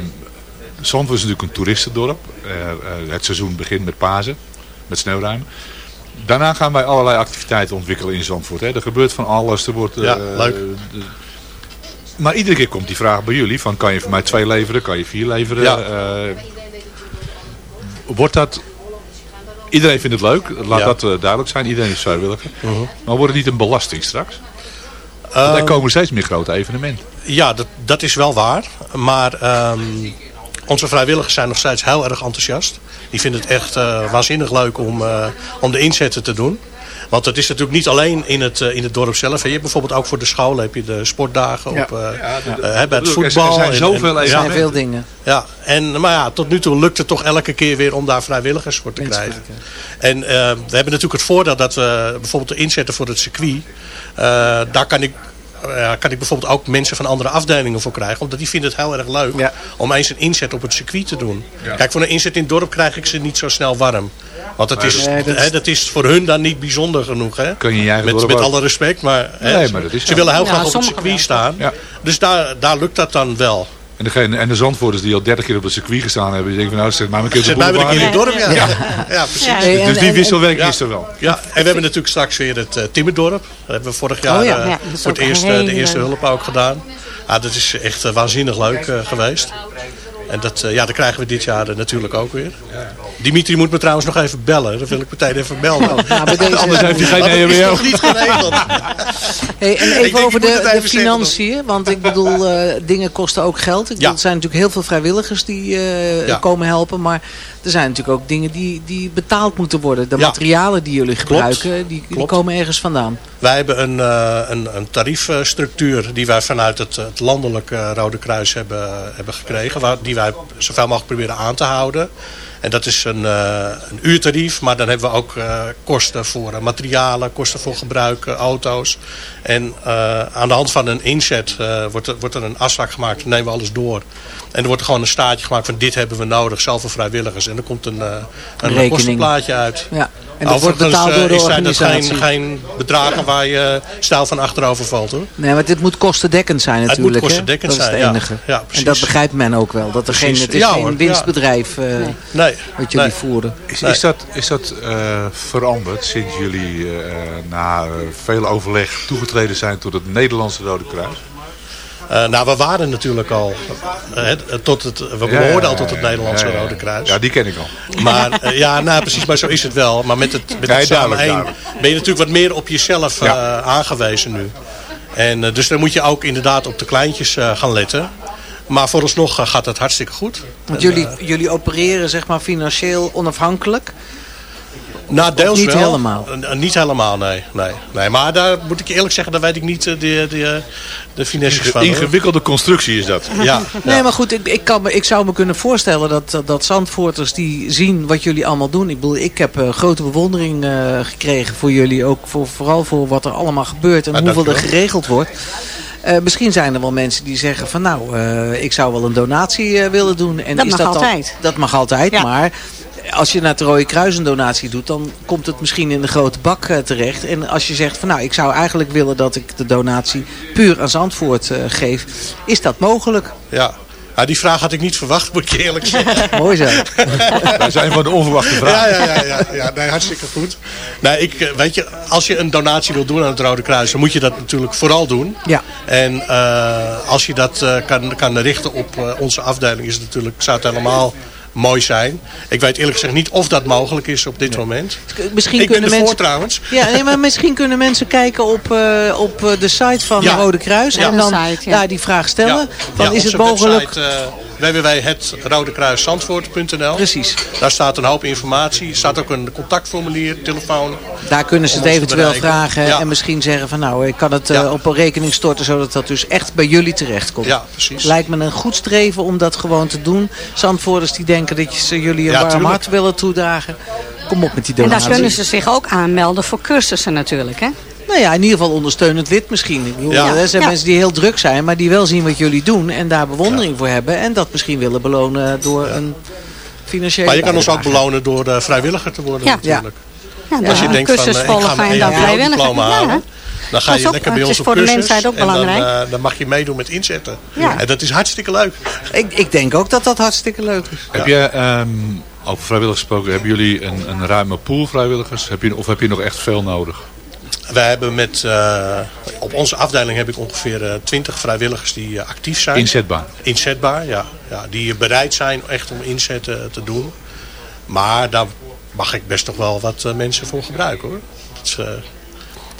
Zandvoort is natuurlijk een toeristendorp. Eh, eh, het seizoen begint met Pasen, met sneeuwruim. Daarna gaan wij allerlei activiteiten ontwikkelen in Zandvoort. Hè. Er gebeurt van alles. Er wordt, eh, Ja, leuk. de- maar iedere keer komt die vraag bij jullie: van, kan je voor mij twee leveren, kan je vier leveren? Ja. Eh, wordt dat... Iedereen vindt het leuk, laat Ja. dat eh, duidelijk zijn. Iedereen is vrijwilliger. Mhm. Maar wordt het niet een belasting straks? Eh, Want er komen steeds meer grote evenementen. Ja, dat, dat is wel waar. Maar ehm, onze vrijwilligers zijn nog steeds heel erg enthousiast. Die vinden het echt eh, waanzinnig leuk om, eh, om de inzetten te doen. Want het is natuurlijk niet alleen in het, eh, in het dorp zelf. Je hebt bijvoorbeeld ook voor de school heb je de sportdagen Ja. op, eh, Ja, dat- hè, bij dat het ik. Er voetbal. zijn zoveel en- Er zijn veel dingen. Ja, en, maar ja, tot nu toe lukt het toch elke keer weer om daar vrijwilligers voor te krijgen. En eh, we hebben natuurlijk het voordeel dat we bijvoorbeeld de inzetten voor het circuit. eh, daar kan ik, eh, kan ik bijvoorbeeld ook mensen van andere afdelingen voor krijgen. Omdat die vinden het heel erg leuk om eens een inzet op het circuit te doen. Kijk, voor een inzet in het dorp krijg ik ze niet zo snel warm. Want het Nee, is, dat- hè, dat is voor hun dan niet bijzonder genoeg. Hè? Kun je met, met ook- alle respect, maar, hè, Nee, ze- maar dat is ze zo. willen heel Ja, graag op het circuit wel. staan. Ja. Dus daar, daar lukt dat dan wel. En, degene, en de zandvoerders die al 30 keer op het circuit gestaan hebben, die denken van nou, zet maar een keer op de keer in het dorp, ja. Ja, ja, precies. Ja. Dus- dus die wisselwerking Ja. is er wel. Ja, en we hebben natuurlijk straks weer het eh, Timmerdorp. Dat hebben we vorig jaar Oh ja. eh, Ja, voor het eerst eh, de eerste hulp ook gedaan. Ah, dat is echt waanzinnig leuk eh, geweest. En dat, ja, dat krijgen we dit jaar natuurlijk ook weer. Dimitri moet me trouwens nog even bellen. Dat wil ik meteen even melden. bij deze- Anders heeft hij geen Want het is EHBO. nog niet geregeld. Hey, en even denk, over de, de financiën. Want ik bedoel, eh, dingen kosten ook geld. Ik bedoel, Er zijn natuurlijk heel veel vrijwilligers die eh, Ja. komen helpen. Maar er zijn natuurlijk ook dingen die, die betaald moeten worden. De Ja. materialen die jullie Klopt. gebruiken, die, die komen ergens vandaan. Wij hebben een, eh, een, een tariefstructuur die wij vanuit het, het landelijk eh, Rode Kruis hebben, hebben gekregen. Waar, die wij zoveel mogelijk proberen aan te houden. En dat is een, eh, een uurtarief, maar dan hebben we ook eh, kosten voor eh, materialen, kosten voor gebruik, auto's. En aan de hand van een inzet wordt, er, wordt er een afspraak gemaakt, dan nemen we alles door. En er wordt gewoon een staartje gemaakt van dit hebben we nodig, zoveel vrijwilligers. En er komt een, een kostenplaatje uit. Ja. En dat wordt betaald door de eh, zijn dat geen, geen bedragen waar je stijl van achterover valt hoor. Nee, maar dit moet kostendekkend zijn Het moet natuurlijk. hè? kostendekkend dat is zijn, het ja. enige. Ja, en dat begrijpt men ook wel. Dat er geen, het is Ja, geen winstbedrijf Nee. Wat jullie Nee. voeren. Is, is dat, is dat eh, veranderd sinds jullie eh, na eh, veel overleg toegetreden zijn tot het Nederlandse Rode Kruis? Eh, nou, we waren natuurlijk al, tot het, we behoorden ja, al tot het Nederlandse ja, ja. Rode Kruis. Ja, die ken ik al. Maar ja, nou precies, maar zo is het wel. Maar met het, met Nee, het samen één ben je natuurlijk wat meer op jezelf eh, aangewezen nu. En dus dan moet je ook inderdaad op de kleintjes eh, gaan letten. Maar vooralsnog eh, gaat het hartstikke goed. Want En, jullie, jullie opereren zeg maar financieel onafhankelijk. Nou, deels niet wel. helemaal? Niet helemaal, nee, nee, nee. Maar daar moet ik je eerlijk zeggen, daar weet ik niet eh, de, de, de finesses van. hoor. Ingewikkelde constructie is dat. Ja, Nee, maar goed, ik, ik, kan me, ik zou me kunnen voorstellen dat, dat Zandvoorters die zien wat jullie allemaal doen. Ik bedoel, ik heb eh, grote bewondering eh, gekregen voor jullie. Ook voor, vooral voor wat er allemaal gebeurt en Ah, hoeveel er geregeld wordt. Eh, misschien zijn er wel mensen die zeggen van nou, eh, ik zou wel een donatie eh, willen doen. En Dat is mag dat dan- altijd. dat mag altijd, Ja. maar als je naar het Rode Kruis een donatie doet, dan komt het misschien in de grote bak terecht. En als je zegt van nou, ik zou eigenlijk willen dat ik de donatie puur aan Zandvoort eh, geef, is dat mogelijk? Ja. Nou, die vraag had ik niet verwacht, moet ik je eerlijk zeggen. Mooi zo. Wij zijn van de onverwachte vraag. Ja, ja, ja, ja, ja nee, hartstikke goed. Nee, ik, eh, weet je, als je een donatie wil doen aan het Rode Kruis, dan moet je dat natuurlijk vooral doen. Ja. En eh, als je dat eh, kan, kan richten op eh, onze afdeling, is het natuurlijk, zou het helemaal mooi zijn. Ik weet eerlijk gezegd niet of dat mogelijk is op dit moment. Misschien ik ben kunnen ervoor mensen... trouwens. Ja, nee, maar misschien kunnen mensen kijken op, eh, op eh, de site van Ja. de Rode Kruis. Ja. En dan De site, ja. daar die vraag stellen. Dan Ja, is het mogelijk... Website, uh, www.hetrodekruiszandvoort.nl Precies. Daar staat een hoop informatie. Er staat ook een contactformulier, telefoon. Daar kunnen ze het eventueel vragen. Ja. En misschien zeggen van nou, ik kan het eh, Ja. op een rekening storten. Zodat dat dus echt bij jullie terechtkomt. Ja, precies. Lijkt me een goed streven om dat gewoon te doen. Zandvoorders die denken dat ze jullie een Ja, warm tuurlijk. hart willen toedragen. Kom op met die En donatie. daar kunnen ze zich ook aanmelden voor cursussen natuurlijk, hè? Nou ja, in ieder geval ondersteunend lid misschien. Ik bedoel, Ja. Er zijn Ja. mensen die heel druk zijn, maar die wel zien wat jullie doen. En daar bewondering voor hebben. En dat misschien willen belonen door een financiële Maar je kan ons ook belonen door eh, vrijwilliger te worden Ja. natuurlijk. Ja, Als je een denkt van, cursus eh, ik ga volgen mijn en dan EHBO-diploma vrijwilliger. halen. Ja. Dan ga je ook- lekker bij ons is op voor de cursus. mensheid ook en dan, belangrijk. eh, dan mag je meedoen met inzetten. Ja. En dat is hartstikke leuk. Ik, ik denk ook dat dat hartstikke leuk is. Heb je, ehm, over vrijwilligers gesproken, hebben jullie een, een ruime pool vrijwilligers? Heb je, of heb je nog echt veel nodig? Wij hebben met, eh, op onze afdeling heb ik ongeveer eh, 20 vrijwilligers die eh, actief zijn. Inzetbaar. Inzetbaar, ja. ja. Die bereid zijn echt om inzetten te doen. Maar daar mag ik best nog wel wat mensen voor gebruiken hoor. Dat is,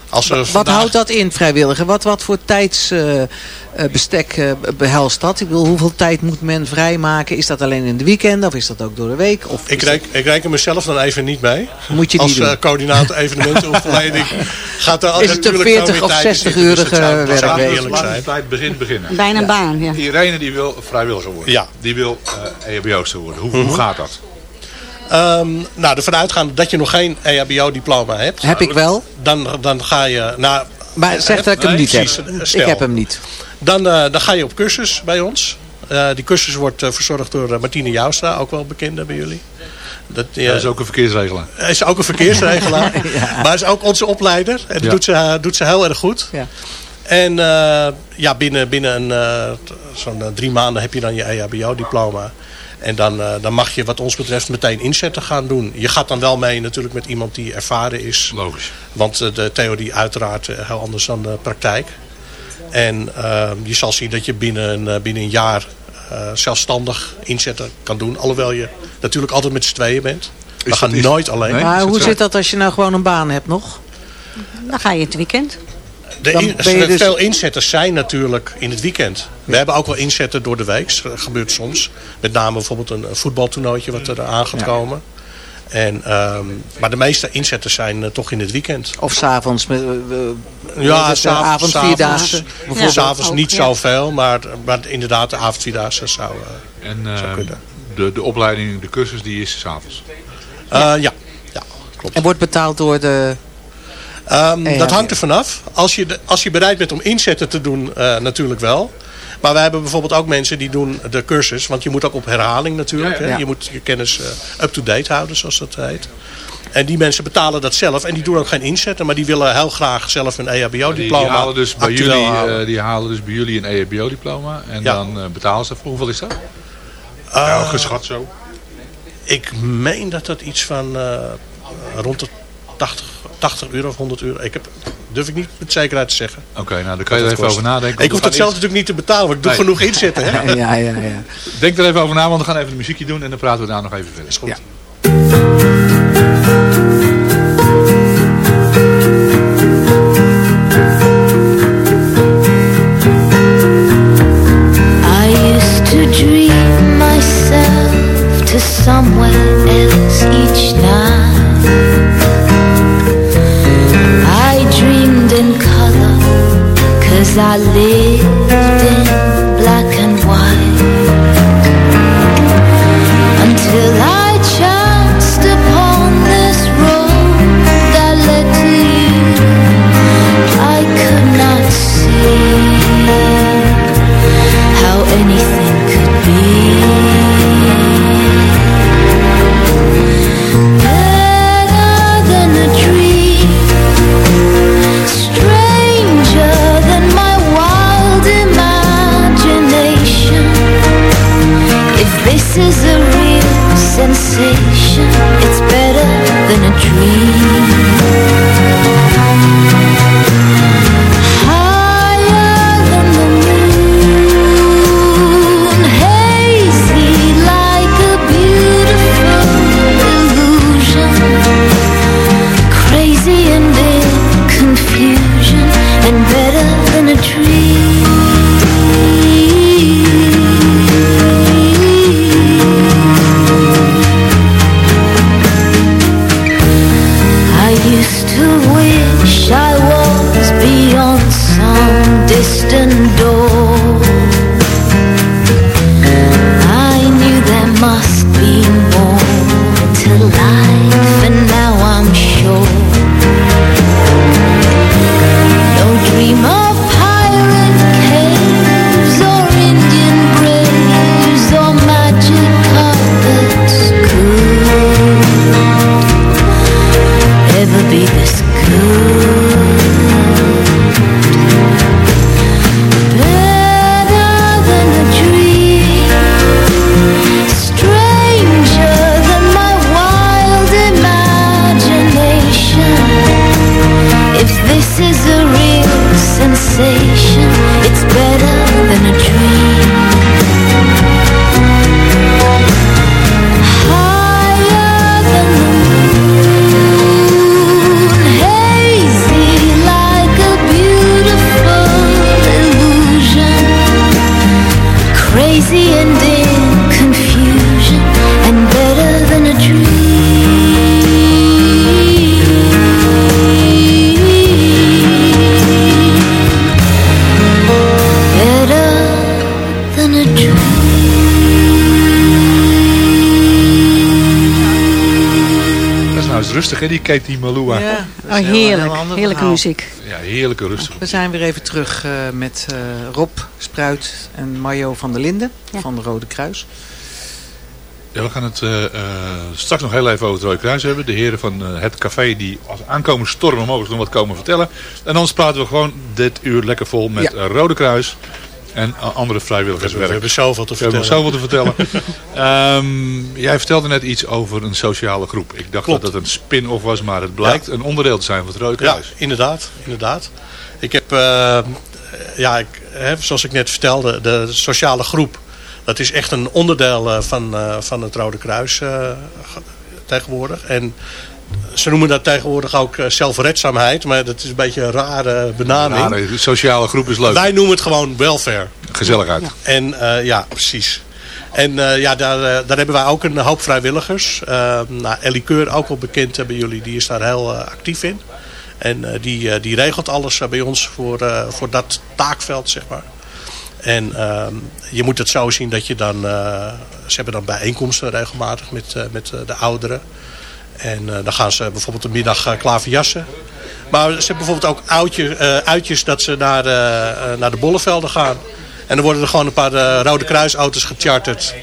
Als er Wat vandaag- houdt dat in, vrijwilliger? Wat, wat voor tijdsbestek eh, behelst dat? Ik bedoel, hoeveel tijd moet men vrijmaken? Is dat alleen in de weekend of is dat ook door de week? Of Ik, reken, ik reken mezelf dan even niet mee. Moet je Als eh, coördinator evenementenopleiding gaat er Is het een natuurlijk wel 40 weer of tijd in 60 zitten, dus dat werkweek? eerlijk Laat tijd begin beginnen. Bijna een baan, ja. Irene die wil vrijwilliger worden. Ja. Die wil eh EHBO'ster worden. Hoe, hoe Mhm. gaat dat? Ehm, nou, ervan uitgaande dat je nog geen EHBO-diploma hebt. Heb ik wel. Dan, dan ga je... Nou, Maar zeg dat ik hem niet heb. Ik heb hem niet. Dan, eh, dan ga je op cursus bij ons. Eh, die cursus wordt eh, verzorgd door Martine Joustra, ook wel bekend bij jullie. Dat, Dat is ook een verkeersregelaar. Hij is ook een verkeersregelaar. Maar hij is ook onze opleider. En dat Ja. doet, ze, doet ze heel erg goed. Ja. En eh, ja, binnen, binnen een, eh, zo'n drie maanden heb je dan je EHBO-diploma. En dan, eh, dan mag je wat ons betreft meteen inzetten gaan doen. Je gaat dan wel mee natuurlijk met iemand die ervaren is. Logisch. Want eh, de theorie uiteraard eh, heel anders dan de praktijk. En eh, je zal zien dat je binnen, een, eh, binnen een jaar eh, zelfstandig inzetten kan doen. Alhoewel je natuurlijk altijd met z'n tweeën bent. We dat- gaan is- nooit alleen. Nee? Maar hoe zit dat als je nou gewoon een baan hebt nog? Dan ga je het weekend. De Dan in- ben je dus- Veel inzetters zijn natuurlijk in het weekend. We hebben ook wel inzetten door de week. Dat gebeurt soms. Met name bijvoorbeeld een, voetbaltoernooitje wat er aan gaat komen. En, ehm, maar de meeste inzetters zijn eh, toch in het weekend. Of s'avonds met uh, Ja, avond s'avonds- vierdaagse. s'avonds. bijvoorbeeld. S'avonds niet ja. zoveel, maar, maar inderdaad de avondvierdaagse zou... eh, En eh, Zou kunnen. de, de opleiding, de cursus, die is s'avonds. eh, ja. ja, klopt. En wordt betaald door de... Ehm, Ja, dat hangt er vanaf. Als je, als je bereid bent om inzetten te doen, eh, natuurlijk wel. Maar wij hebben bijvoorbeeld ook mensen die doen de cursus. Want je moet ook op herhaling natuurlijk. Ja, ja. Hè? Ja. Je moet je kennis eh, up-to-date houden, zoals dat heet. En die mensen betalen dat zelf. En die doen ook geen inzetten. Maar die willen heel graag zelf een Die, EHBO-diploma die, halen dus bij jullie, halen. eh, die halen dus bij jullie een EHBO-diploma. En Ja. dan eh, betalen ze voor. Hoeveel is dat? Eh, ja, geschat zo. Ik meen dat dat iets van eh, rond de 80, 80 euro of 100 euro. Ik heb, durf ik niet met zekerheid te zeggen. Oké, nou dan kan je er even kost. over nadenken. Ik hoef dat zelf natuurlijk niet te betalen. Want ik doe Nee. genoeg inzetten. Hè? Ja, ja, ja. Denk er even over na, want we gaan even de muziekje doen. En dan praten we daar nog even verder. Is goed. Ja. I used to dream myself to somewhere else each night. I lived crazy and in confusion and better than a dream. Better than a dream. Dat is nou eens rustig hè, die Katie Malua. Ja, ah, heerlijk, heerlijke muziek. Ja, heerlijke rustige We zijn weer even terug uh, met uh, Rob. Spruit en Mario van der Linden van de Rode Kruis. Ja, we gaan het eh, eh, straks nog heel even over het Rode Kruis hebben. De heren van eh, het café die als aankomen stormen mogen nog wat komen vertellen. En anders praten we gewoon dit uur lekker vol met Ja. Rode Kruis en andere vrijwilligerswerk. We hebben zoveel te We hebben vertellen. zoveel te vertellen. Ehm, jij vertelde net iets over een sociale groep. Ik dacht Klopt. dat het een spin-off was, maar het blijkt een onderdeel te zijn van het Rode Ja, Kruis. inderdaad. inderdaad. Ik heb, eh, ja, ik, hè, zoals ik net vertelde, de sociale groep. Dat is echt een onderdeel eh, van, eh, van het Rode Kruis eh, ge- tegenwoordig. En ze noemen dat tegenwoordig ook zelfredzaamheid. Maar dat is een beetje een rare benaming. Rare sociale groep is leuk. Wij noemen het gewoon welfare. Gezelligheid. En eh, ja, precies. En eh, ja, daar, daar hebben wij ook een hoop vrijwilligers. Uh, nou, Ellie Keur, ook wel bekend hebben jullie, die is daar heel actief in. En eh, die, eh, die regelt alles eh, bij ons voor, voor dat taakveld, zeg maar. En ehm, je moet het zo zien dat je dan... ze hebben dan bijeenkomsten regelmatig met, met de ouderen. En dan gaan ze bijvoorbeeld een middag klaverjassen. Maar ze hebben bijvoorbeeld ook eh, uitjes dat ze naar, naar de bollevelden gaan. En dan worden er gewoon een paar Rode Kruisauto's gecharterd.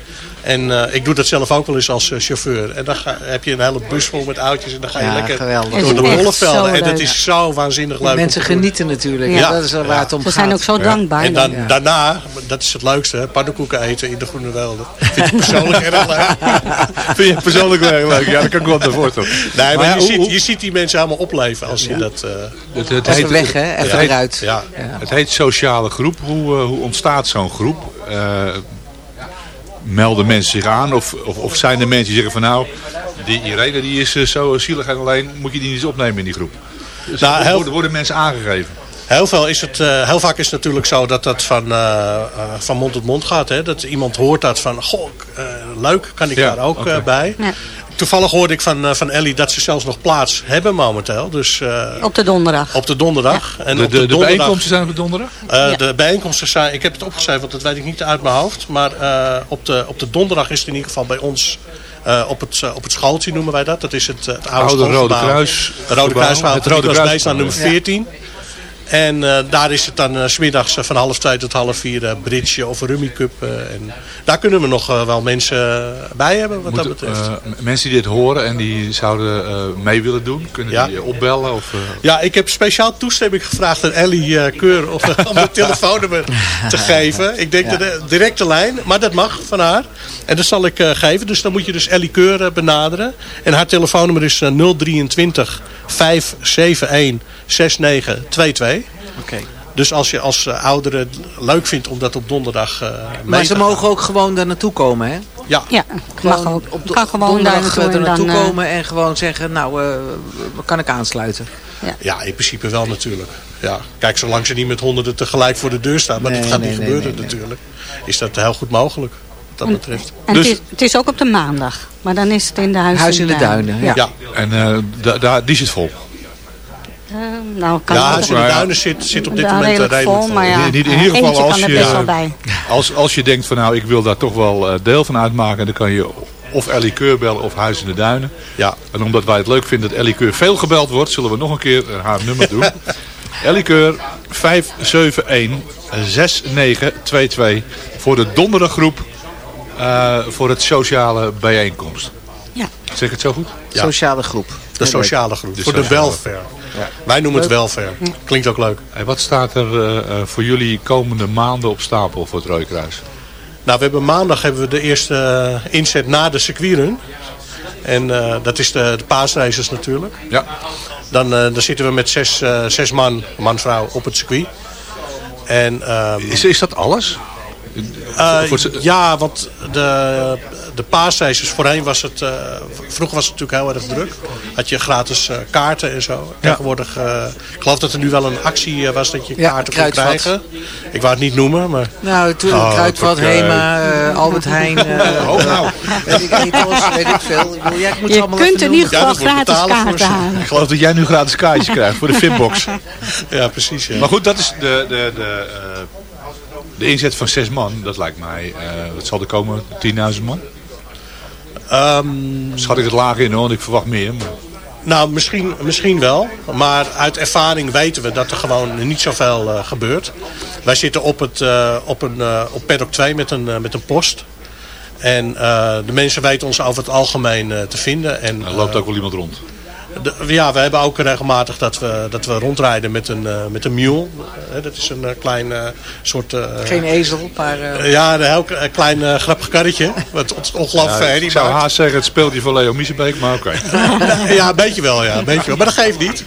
En eh, ik doe dat zelf ook wel eens als eh, chauffeur. En dan ga, heb je een hele bus vol met oudjes. En dan ga je Ja, lekker geweldig. door de echt zo En dat is zo waanzinnig leuk. Mensen genieten natuurlijk. Ja. Ja. Dat is waar Ja. het om Ze gaat. zijn ook zo dankbaar. En dan, Ja. daarna, dat is het leukste, hè, pannenkoeken eten in de Groene Welden. Vind ik persoonlijk erg leuk. Vind je persoonlijk wel erg leuk? Ja, dat kan ik wel naar. Nee, maar, Maar ja, je, hoe- ziet, hoe- je ziet die mensen allemaal opleven als je dat... eh, Het, het Even weg, hè? Heet- eruit. Ja. Het heet sociale groep. Hoe, hoe ontstaat zo'n groep? Melden mensen zich aan? Of, of, of zijn er mensen die zeggen van nou, die Irene die is eh, zo zielig en alleen, moet je die niet eens opnemen in die groep? Dus Nou, heel- worden, worden mensen aangegeven. Heel, veel is het, eh, heel vaak is het natuurlijk zo dat dat van, eh, van mond tot mond gaat. Hè? Dat iemand hoort dat van, goh, eh, leuk, kan ik Ja, daar ook eh, bij. Ja. Toevallig hoorde ik van, eh, van Ellie dat ze zelfs nog plaats hebben momenteel. Dus eh, Op de donderdag. op de donderdag. En De, op de, de donderdag- bijeenkomsten zijn op de donderdag? Eh, Ja. De bijeenkomsten zijn, ik heb het opgeschreven, want dat weet ik niet uit mijn hoofd. Maar eh, op, de, op de donderdag is het in ieder geval bij ons eh, op, het, eh, op het schooltje noemen wij dat. Dat is het, eh, het oude, Oude Rode. Kruis. Het Rode Kruisgebouw. Het Het Rode Kruisgebouw nummer ja. 14. En eh, daar is het dan 's smiddags eh, van half twee tot half vier eh, bridge of rummy cup. eh, en daar kunnen we nog wel mensen bij hebben wat dat betreft. eh, mensen die dit horen en die zouden eh, mee willen doen, kunnen Ja. die opbellen? Of, Ja, ik heb speciaal toestemming gevraagd aan Ellie Keur om, om de telefoonnummer te geven. Ik denk Ja. de directe lijn, maar dat mag van haar. En dat zal ik eh, geven. Dus dan moet je dus Ellie Keur benaderen. En haar telefoonnummer is eh, 023 571 6922. Oké. Dus als je als eh, oudere het leuk vindt om dat op donderdag eh mee Maar ze gaan. mogen ook gewoon daar naartoe komen, hè? Ja, Ja, Gewoon mag ook. op Ga gewoon daar donderdag naartoe eh, en naartoe dan... komen en gewoon zeggen, nou, eh, kan ik aansluiten? ja, in principe wel natuurlijk. Ja. Kijk, zolang ze niet met honderden tegelijk voor de deur staan. Maar Nee, dat gaat nee, niet nee, gebeuren nee, nee. natuurlijk. Is dat heel goed mogelijk. Wat dat betreft. En Dus- het, is, het is ook op de maandag. Maar dan is het in de Huis, Huis in de Duinen, ja. Ja, en eh, da- daar die zit vol. Eh, nou, kan ja ook- Huis in de. Duinen zit, zit op dit Ja, moment eh, redelijk redelijk vol, maar ja. In, in eh, ieder geval als je. Als, als je denkt van nou ik wil daar toch wel eh, deel van uitmaken, dan kan je of Ellie Keur bellen of Huis in de Duinen. Ja. En omdat wij het leuk vinden dat Ellie Keur veel gebeld wordt, zullen we nog een keer eh, haar nummer doen. Ellie Keur 571 6922 voor de donderdaggroep eh, voor het sociale bijeenkomst. Ja. Zeg ik het zo goed? Ja. Sociale groep. De sociale groep. De voor de sociale. Welfare. Wij noemen het welfare. Klinkt ook leuk. En wat staat er eh, eh, voor jullie komende maanden op stapel voor het Rode Kruis? Nou, we hebben maandag hebben we de eerste eh, inzet na de circuitrun. En eh, dat is de, de paasraces natuurlijk. Ja. Dan, eh, dan zitten we met zes, eh, zes man, man, vrouw op het circuit. En, ehm, Is, is dat alles? Eh, ja, want de, de voorheen was het... eh, vroeger was het natuurlijk heel erg druk. Had je gratis eh, kaarten en zo. Tegenwoordig, ik geloof dat er nu wel een actie was dat je Ja, kaarten kon krijgen. Ik wou het niet noemen, maar... Nou, natuurlijk, Oh, Kruidvat. Hema, eh, Albert Heijn. eh, Oh, nou. weet ik niet, alles, weet ik veel. Ik bedoel, ja, ik moet ze Je allemaal kunt in ieder geval dat wordt gratis kaarten halen. Ik geloof dat jij nu gratis kaartjes krijgt voor de Fitbox. Ja, precies. Ja. Maar goed, dat is de, de, de, eh, de inzet van zes man. Dat lijkt mij, eh wat zal er komen? 10.000 man? Ehm, Schat ik het laag in hoor, want ik verwacht meer. Maar... Nou, misschien, misschien wel. Maar uit ervaring weten we dat er gewoon niet zoveel uh, gebeurt. Wij zitten op, het, uh, op, een, uh, op paddock 2 met een, met een post. En de mensen weten ons over het algemeen te vinden. En, er loopt ook wel iemand rond. De, ja, we hebben ook regelmatig dat we, dat we rondrijden met een, uh, met een mule. Uh, dat is een uh, klein soort... Geen ezel, maar... ja, een heel klein grappig karretje. Wat ongelooflijk ja, Ik zou haast zeggen het speeltje van Leo Miesebeek, maar oké. Okay. ja, een beetje wel, ja. Een beetje wel. Maar dat geeft niet.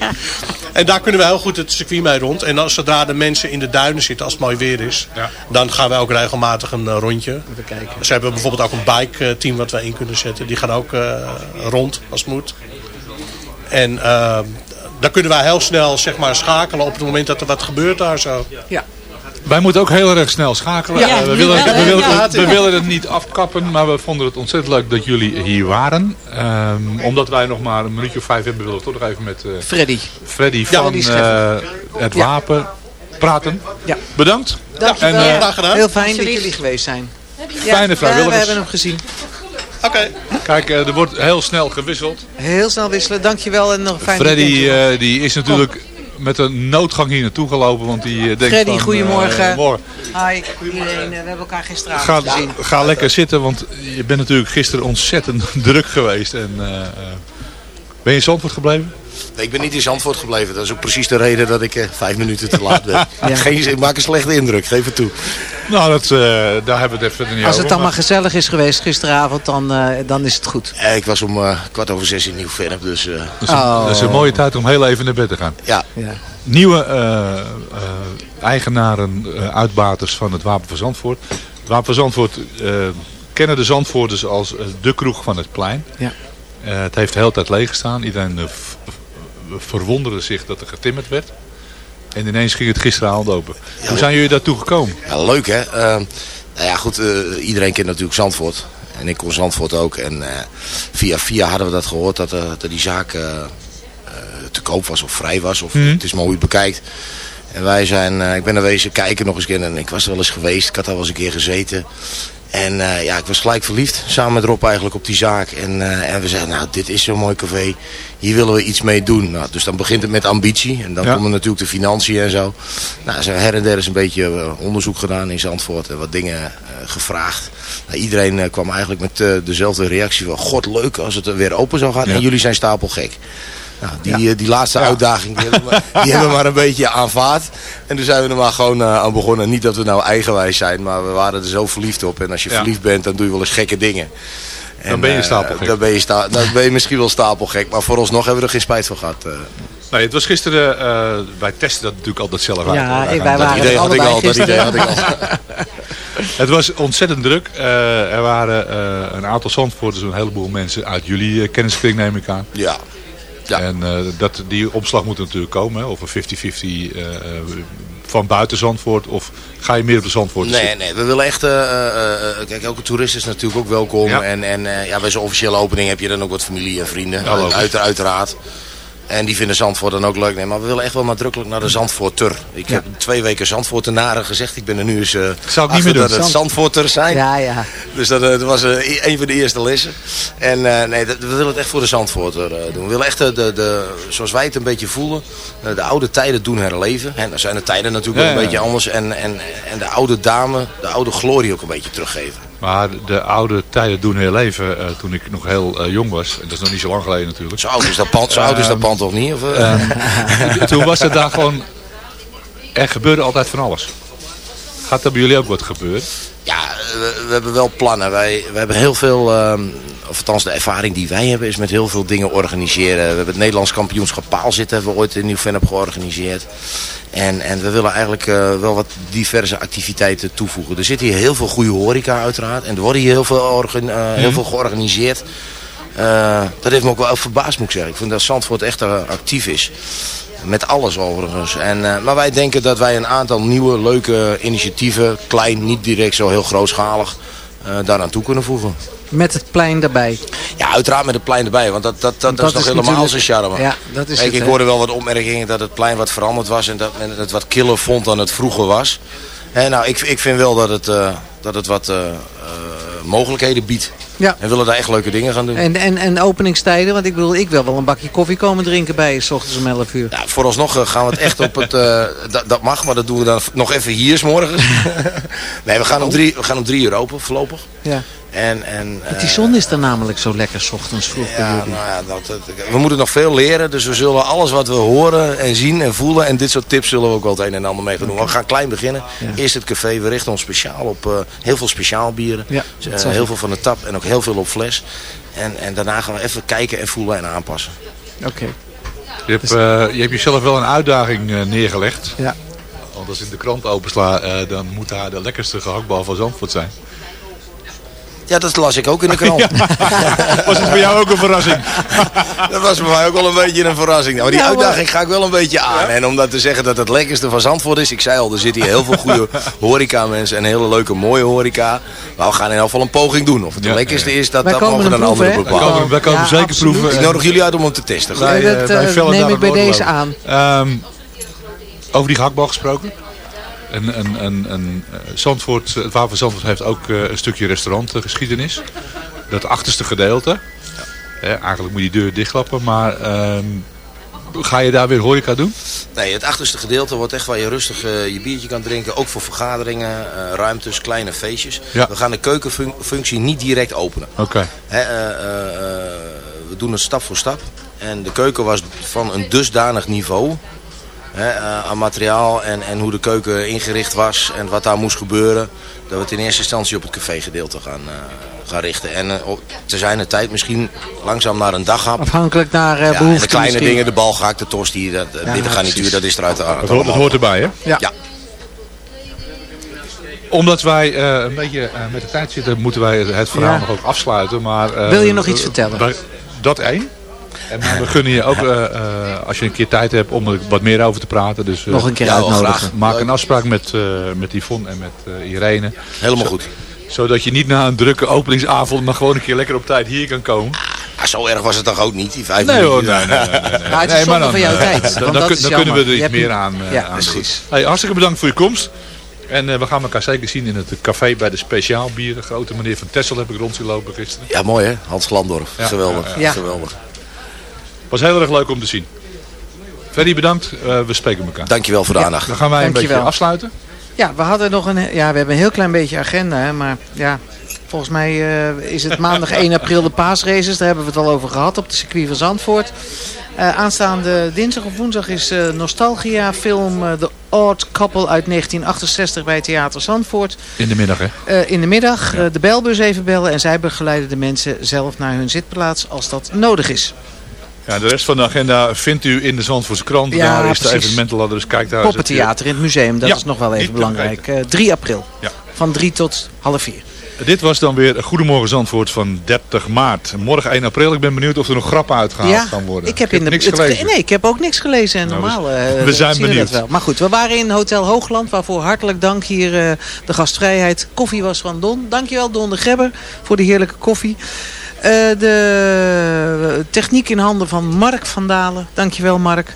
En daar kunnen we heel goed het circuit mee rond. En als, zodra de mensen in de duinen zitten, als het mooi weer is... Ja. dan gaan we ook regelmatig een rondje. Even kijken. Ze hebben bijvoorbeeld ook een bike team wat wij in kunnen zetten. Die gaan ook rond, als het moet. En uh, dan kunnen wij heel snel zeg maar, schakelen op het moment dat er wat gebeurt daar zo. Ja. Wij moeten ook heel erg snel schakelen. Ja, we, willen, we, willen, we, willen, het niet afkappen, maar we vonden het ontzettend leuk dat jullie hier waren. Um, omdat wij nog maar een minuutje of vijf hebben, willen we toch nog even met uh, Freddy, Freddy van uh, het wapen praten. Ja. Bedankt. Dankjewel. En, uh, Heel fijn dat jullie geweest zijn. Fijne vrijwilligers. we hebben hem gezien. Oké. Kijk, er wordt heel snel gewisseld. Heel snel wisselen, dankjewel en nog een fijne Freddy uh, die is natuurlijk met een noodgang hier naartoe gelopen, want die denkt Freddy, van, goedemorgen. Uh, morgen. Hi, iedereen. we hebben elkaar gisteravond ga, gezien. Ga lekker zitten, want je bent natuurlijk gisteren ontzettend druk geweest. En, uh, ben je in Zandvoort gebleven? Nee, ik ben niet in Zandvoort gebleven. Dat is ook precies de reden dat ik uh, vijf minuten te laat ben. ja. Geen, ik maak een slechte indruk, geef het toe. Nou, dat, uh, daar hebben we het even niet Als het dan maar gezellig is geweest gisteravond, dan, uh, dan is het goed. ik was om kwart over zes in Nieuw-Vennep, dus... Dat is, een, oh. dat, is een, mooie tijd om heel even naar bed te gaan. Ja. ja. Nieuwe eigenaren, uitbaters van het Wapen van Zandvoort. Het Wapen van Zandvoort kennen de Zandvoorters als de kroeg van het plein. Ja. het heeft de hele tijd leeg gestaan. Iedereen verwonderde zich dat er getimmerd werd. En ineens ging het gisteravond open. Ja, Hoe zijn jullie daartoe gekomen? Ja, leuk hè. Uh, nou ja goed, uh, iedereen kent natuurlijk Zandvoort. En ik kon Zandvoort ook. En uh, via via hadden we dat gehoord dat, dat die zaak te koop was of vrij was. Of Mhm. het is het bekijkt. En wij zijn, ik ben er wezen kijken nog eens een keer. En ik was er wel eens geweest. Ik had daar wel eens een keer gezeten. En uh, ja, ik was gelijk verliefd, samen met Rob eigenlijk op die zaak. En, uh, en we zeiden, nou, dit is zo'n mooi café. Hier willen we iets mee doen. Nou, dus dan begint het met ambitie. En dan Ja. komen natuurlijk de financiën en zo. Nou, ze hebben her en der eens een beetje onderzoek gedaan in Zandvoort. En wat dingen uh, gevraagd. Nou, iedereen kwam eigenlijk met dezelfde reactie van... God, leuk als het er weer open zou gaan. Ja. En jullie zijn stapelgek. Nou, die, eh, die laatste uitdaging die hebben, we, die hebben we maar een beetje aanvaard. En toen zijn we er maar gewoon uh, aan begonnen. Niet dat we nou eigenwijs zijn, maar we waren er zo verliefd op. En als je Ja. verliefd bent, dan doe je wel eens gekke dingen. En, Dan ben je eh, stapelgek. dan, ben je sta dan ben je misschien wel stapelgek. Maar vooralsnog hebben we er geen spijt van gehad. eh. Nee, het was gisteren, eh, wij testen dat natuurlijk altijd zelf uit. Ja, ik- wij Dat waren idee er had ik al, dat idee had ik al. gisteren. Het was ontzettend druk. Eh, er waren eh, een aantal Zandvoorters, een heleboel mensen uit jullie uh, kenniskring neem ik aan. Ja. Ja. En uh, dat, die opslag moet natuurlijk komen. Hè? Of een 50-50 uh, van buiten Zandvoort. Of ga je meer op de Zandvoort Nee, zitten? nee, we willen echt... Uh, uh, kijk, elke toerist is natuurlijk ook welkom. Ja. En, en ja, bij zo'n officiële opening heb je dan ook wat familie en vrienden. Uit, uiteraard. En die vinden Zandvoort dan ook leuk. Nee, maar we willen echt wel nadrukkelijk naar de Zandvoorter. Ik heb twee weken Zandvoortenaren gezegd. Ik ben er nu eens uh, Zou ik niet meer doen. dat het Zandvoorters zijn. Ja, ja. Dus dat, dat was uh, een van de eerste lessen. En uh, nee, dat, we willen het echt voor de Zandvoorter doen. We willen echt, de, de, zoals wij het een beetje voelen, de oude tijden doen herleven. En dan zijn de tijden natuurlijk Ja, wel een ja. beetje anders. En, en, en de oude dame, de oude glorie ook een beetje teruggeven. Maar de oude tijden doen herleven uh, toen ik nog heel uh, jong was. En dat is nog niet zo lang geleden natuurlijk. Zo oud is dat pand, zo oud is dat pand toch niet? Of, uh? Um, toen was het daar gewoon... Er gebeurde altijd van alles. Gaat er bij jullie ook wat gebeuren? Ja, we, we, hebben wel plannen. Wij, we hebben heel veel, um, of althans de ervaring die wij hebben, is met heel veel dingen organiseren. We hebben het Nederlands kampioenschap paalzitten, hebben we ooit in Nieuw-Vennep georganiseerd. En, en we willen eigenlijk uh, wel wat diverse activiteiten toevoegen. Er zit hier heel veel goede horeca uiteraard. En er wordt hier heel veel, uh, mm. heel veel georganiseerd. Uh, dat heeft me ook wel verbaasd moet ik zeggen. Ik vind dat Zandvoort echt actief is. Met alles overigens. En, uh, maar wij denken dat wij een aantal nieuwe leuke initiatieven, klein, niet direct zo heel grootschalig, uh, daaraan toe kunnen voegen. Met het plein erbij. Ja, uiteraard met het plein erbij. Want dat, dat, dat, dat is nog is helemaal zijn charme. Ja, dat is Kijk, het, ik hoorde wel wat opmerkingen dat het plein wat veranderd was. En dat men het wat killer vond dan het vroeger was. En nou, ik, ik vind wel dat het, uh, dat het wat mogelijkheden biedt. Ja. En willen daar echt leuke dingen gaan doen. En, en, en openingstijden, want ik bedoel, ik wil wel een bakje koffie komen drinken bij je, s ochtends om 11 uur. Ja, vooralsnog eh, gaan we het echt op het... dat, dat mag, maar dat doen we dan nog even hier 's morgens. nee, we gaan, om drie, we gaan om drie uur open, voorlopig. Ja. En, en, Want die eh, zon is er namelijk zo lekker, s ochtends vroeg bij jullie. nou ja, dat, dat- we moeten nog veel leren. Dus we zullen alles wat we horen en zien en voelen. En dit soort tips zullen we ook wel het een en ander mee gaan doen. We gaan klein beginnen. Eerst het café. We richten ons speciaal op eh, heel veel speciaal bieren. Ja, Dus, eh, heel veel van de tap en ook heel veel op fles. En, en daarna gaan we even kijken en voelen en aanpassen. Oké. Je hebt, eh, je hebt jezelf wel een uitdaging eh, neergelegd. Ja. Want als ik de krant opensla, eh, dan moet daar de lekkerste gehaktbal van Zandvoort zijn. Ja, dat las ik ook in de krant. Was het voor jou ook een verrassing? dat was voor mij ook wel een beetje een verrassing. Nou, die Nou, maar- uitdaging ga ik wel een beetje aan. En om dat te zeggen dat het lekkerste van Zandvoort is. Ik zei al, er zitten hier heel veel goede horeca mensen. En hele leuke mooie horeca. Maar we gaan in ieder geval een poging doen. Of het de lekkerste ja. is, dat, Wij dat mogen dan anderen? Wij bepalen. komen, wij komen Ja, zeker absoluut. proeven. Ik nodig jullie uit om hem te testen. Wij, dat, eh, wij eh, neem ik bij deze aan. Ehm, over die gehaktbal gesproken. Een, een, eh, Zandvoort, het Wapen Zandvoort heeft ook eh, een stukje restaurantgeschiedenis. Dat achterste gedeelte. Hè, eigenlijk moet je die deur dichtklappen, maar ehm, ga je daar weer horeca doen? Nee, het achterste gedeelte wordt echt waar je rustig eh, je biertje kan drinken. Ook voor vergaderingen, eh, ruimtes, kleine feestjes. Ja. We gaan de keukenfunctie niet direct openen. Oké. We doen het stap voor stap. En de keuken was van een dusdanig niveau. Hè, eh, aan materiaal en, en hoe de keuken ingericht was. En wat daar moest gebeuren. Dat we het in eerste instantie op het cafégedeelte gaan, eh, gaan richten. En eh, op, te zijn de tijd misschien langzaam naar een daghap. Afhankelijk naar eh Ja, behoefte de kleine misschien. dingen, de balgaak, de tosti, dat Ja, precies. dat is eruit. Dat hoort, dat hoort erbij, hè? Ja. Ja. Omdat wij eh, een beetje eh, met de tijd zitten, moeten wij het verhaal Ja. nog ook afsluiten. Maar, eh, Wil je nog iets vertellen? dat één. En maar we gunnen je ook, eh, eh, als je een keer tijd hebt, om er wat meer over te praten. Dus, eh, Nog een keer uitnodigen. Maak een afspraak met, eh, met Yvonne en met eh, Irene. Helemaal Zo- goed. Zodat je niet na een drukke openingsavond, maar gewoon een keer lekker op tijd hier kan komen. Ah, zo erg was het toch ook niet, die vijf Nee minuten. nee, nee, nee. nee, nee. Maar het is Nee, zonde dan, van jouw eh, tijd, Dan, kunnen we er iets meer aan, eh, Ja, aan precies. doen. Hey, hartstikke bedankt voor je komst. En eh, we gaan elkaar zeker zien in het café bij de speciaalbieren. Grote meneer Van Tessel heb ik rond zien lopen gisteren. Ja, mooi hè, Hans Glandorf. Ja, Geweldig. ja, ja. Geweldig. Was heel erg leuk om te zien. Ferry, bedankt. Eh, we spreken elkaar. Dankjewel voor de aandacht. Dan gaan wij een Dankjewel. beetje afsluiten. Ja, we hadden nog een, ja, we hebben een heel klein beetje agenda, hè, maar ja, volgens mij eh, is het maandag 1 april de paasraces. Daar hebben we het al over gehad op de circuit van Zandvoort. Eh, aanstaande dinsdag of woensdag is eh, Nostalgia film eh, The Odd Couple uit 1968 bij Theater Zandvoort. In de middag, hè? Eh, in de middag eh, de belbus even bellen en zij begeleiden de mensen zelf naar hun zitplaats als dat nodig is. Ja, de rest van de agenda vindt u in de Zandvoortse krant. Ja, Daar is de precies. evenementenladder, dus kijk daar Poppentheater in het museum, dat Ja, is nog wel even belangrijk. Eh 3 april, Ja. van 3 tot half 4. Dit was dan weer Goedemorgen Zandvoort van 30 maart. Morgen 1 april. Ik ben benieuwd of er nog grappen uitgehaald gaan worden. Ik heb, in de, niks het- gelezen. Nee, ik heb ook niks gelezen. En Nou, normaal we- eh, we zijn zien dat benieuwd. wel. Maar goed, we waren in Hotel Hoogland. Waarvoor hartelijk dank hier eh, de gastvrijheid. Koffie was van Don. Dankjewel Don de Grebber voor de heerlijke koffie. Eh, de techniek in handen van Mark van Dalen. Dankjewel Mark.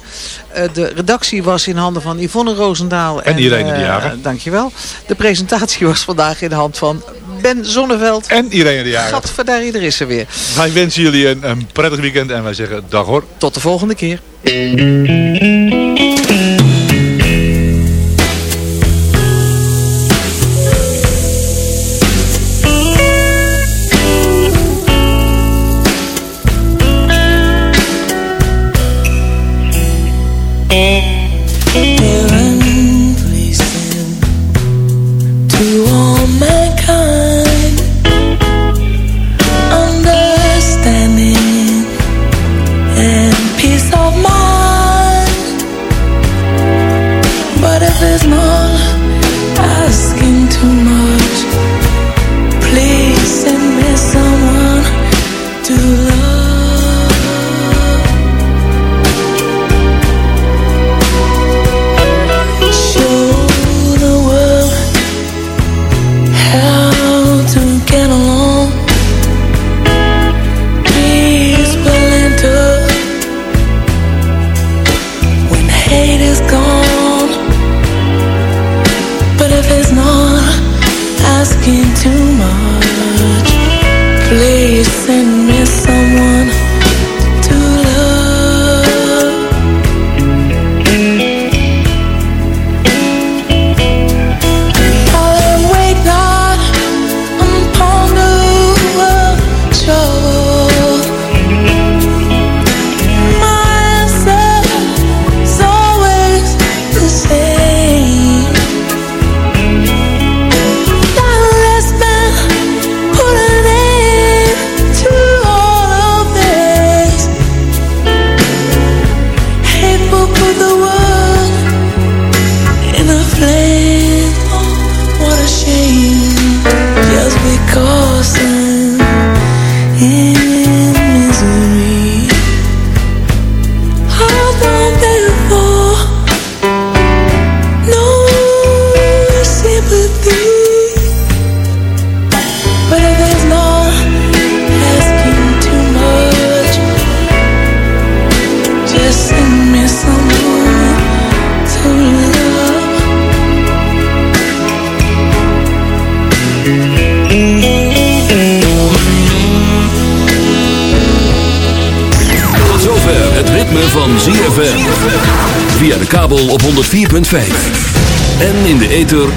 Eh, de redactie was in handen van Yvonne Roosendaal. En Irene de eh, Jager. Dankjewel. De presentatie was vandaag in de hand van Ben Zonneveld. En Irene de Jager. Gadverdarrie, er is ze weer. Wij wensen jullie een, een prettig weekend en wij zeggen dag hoor. Tot de volgende keer.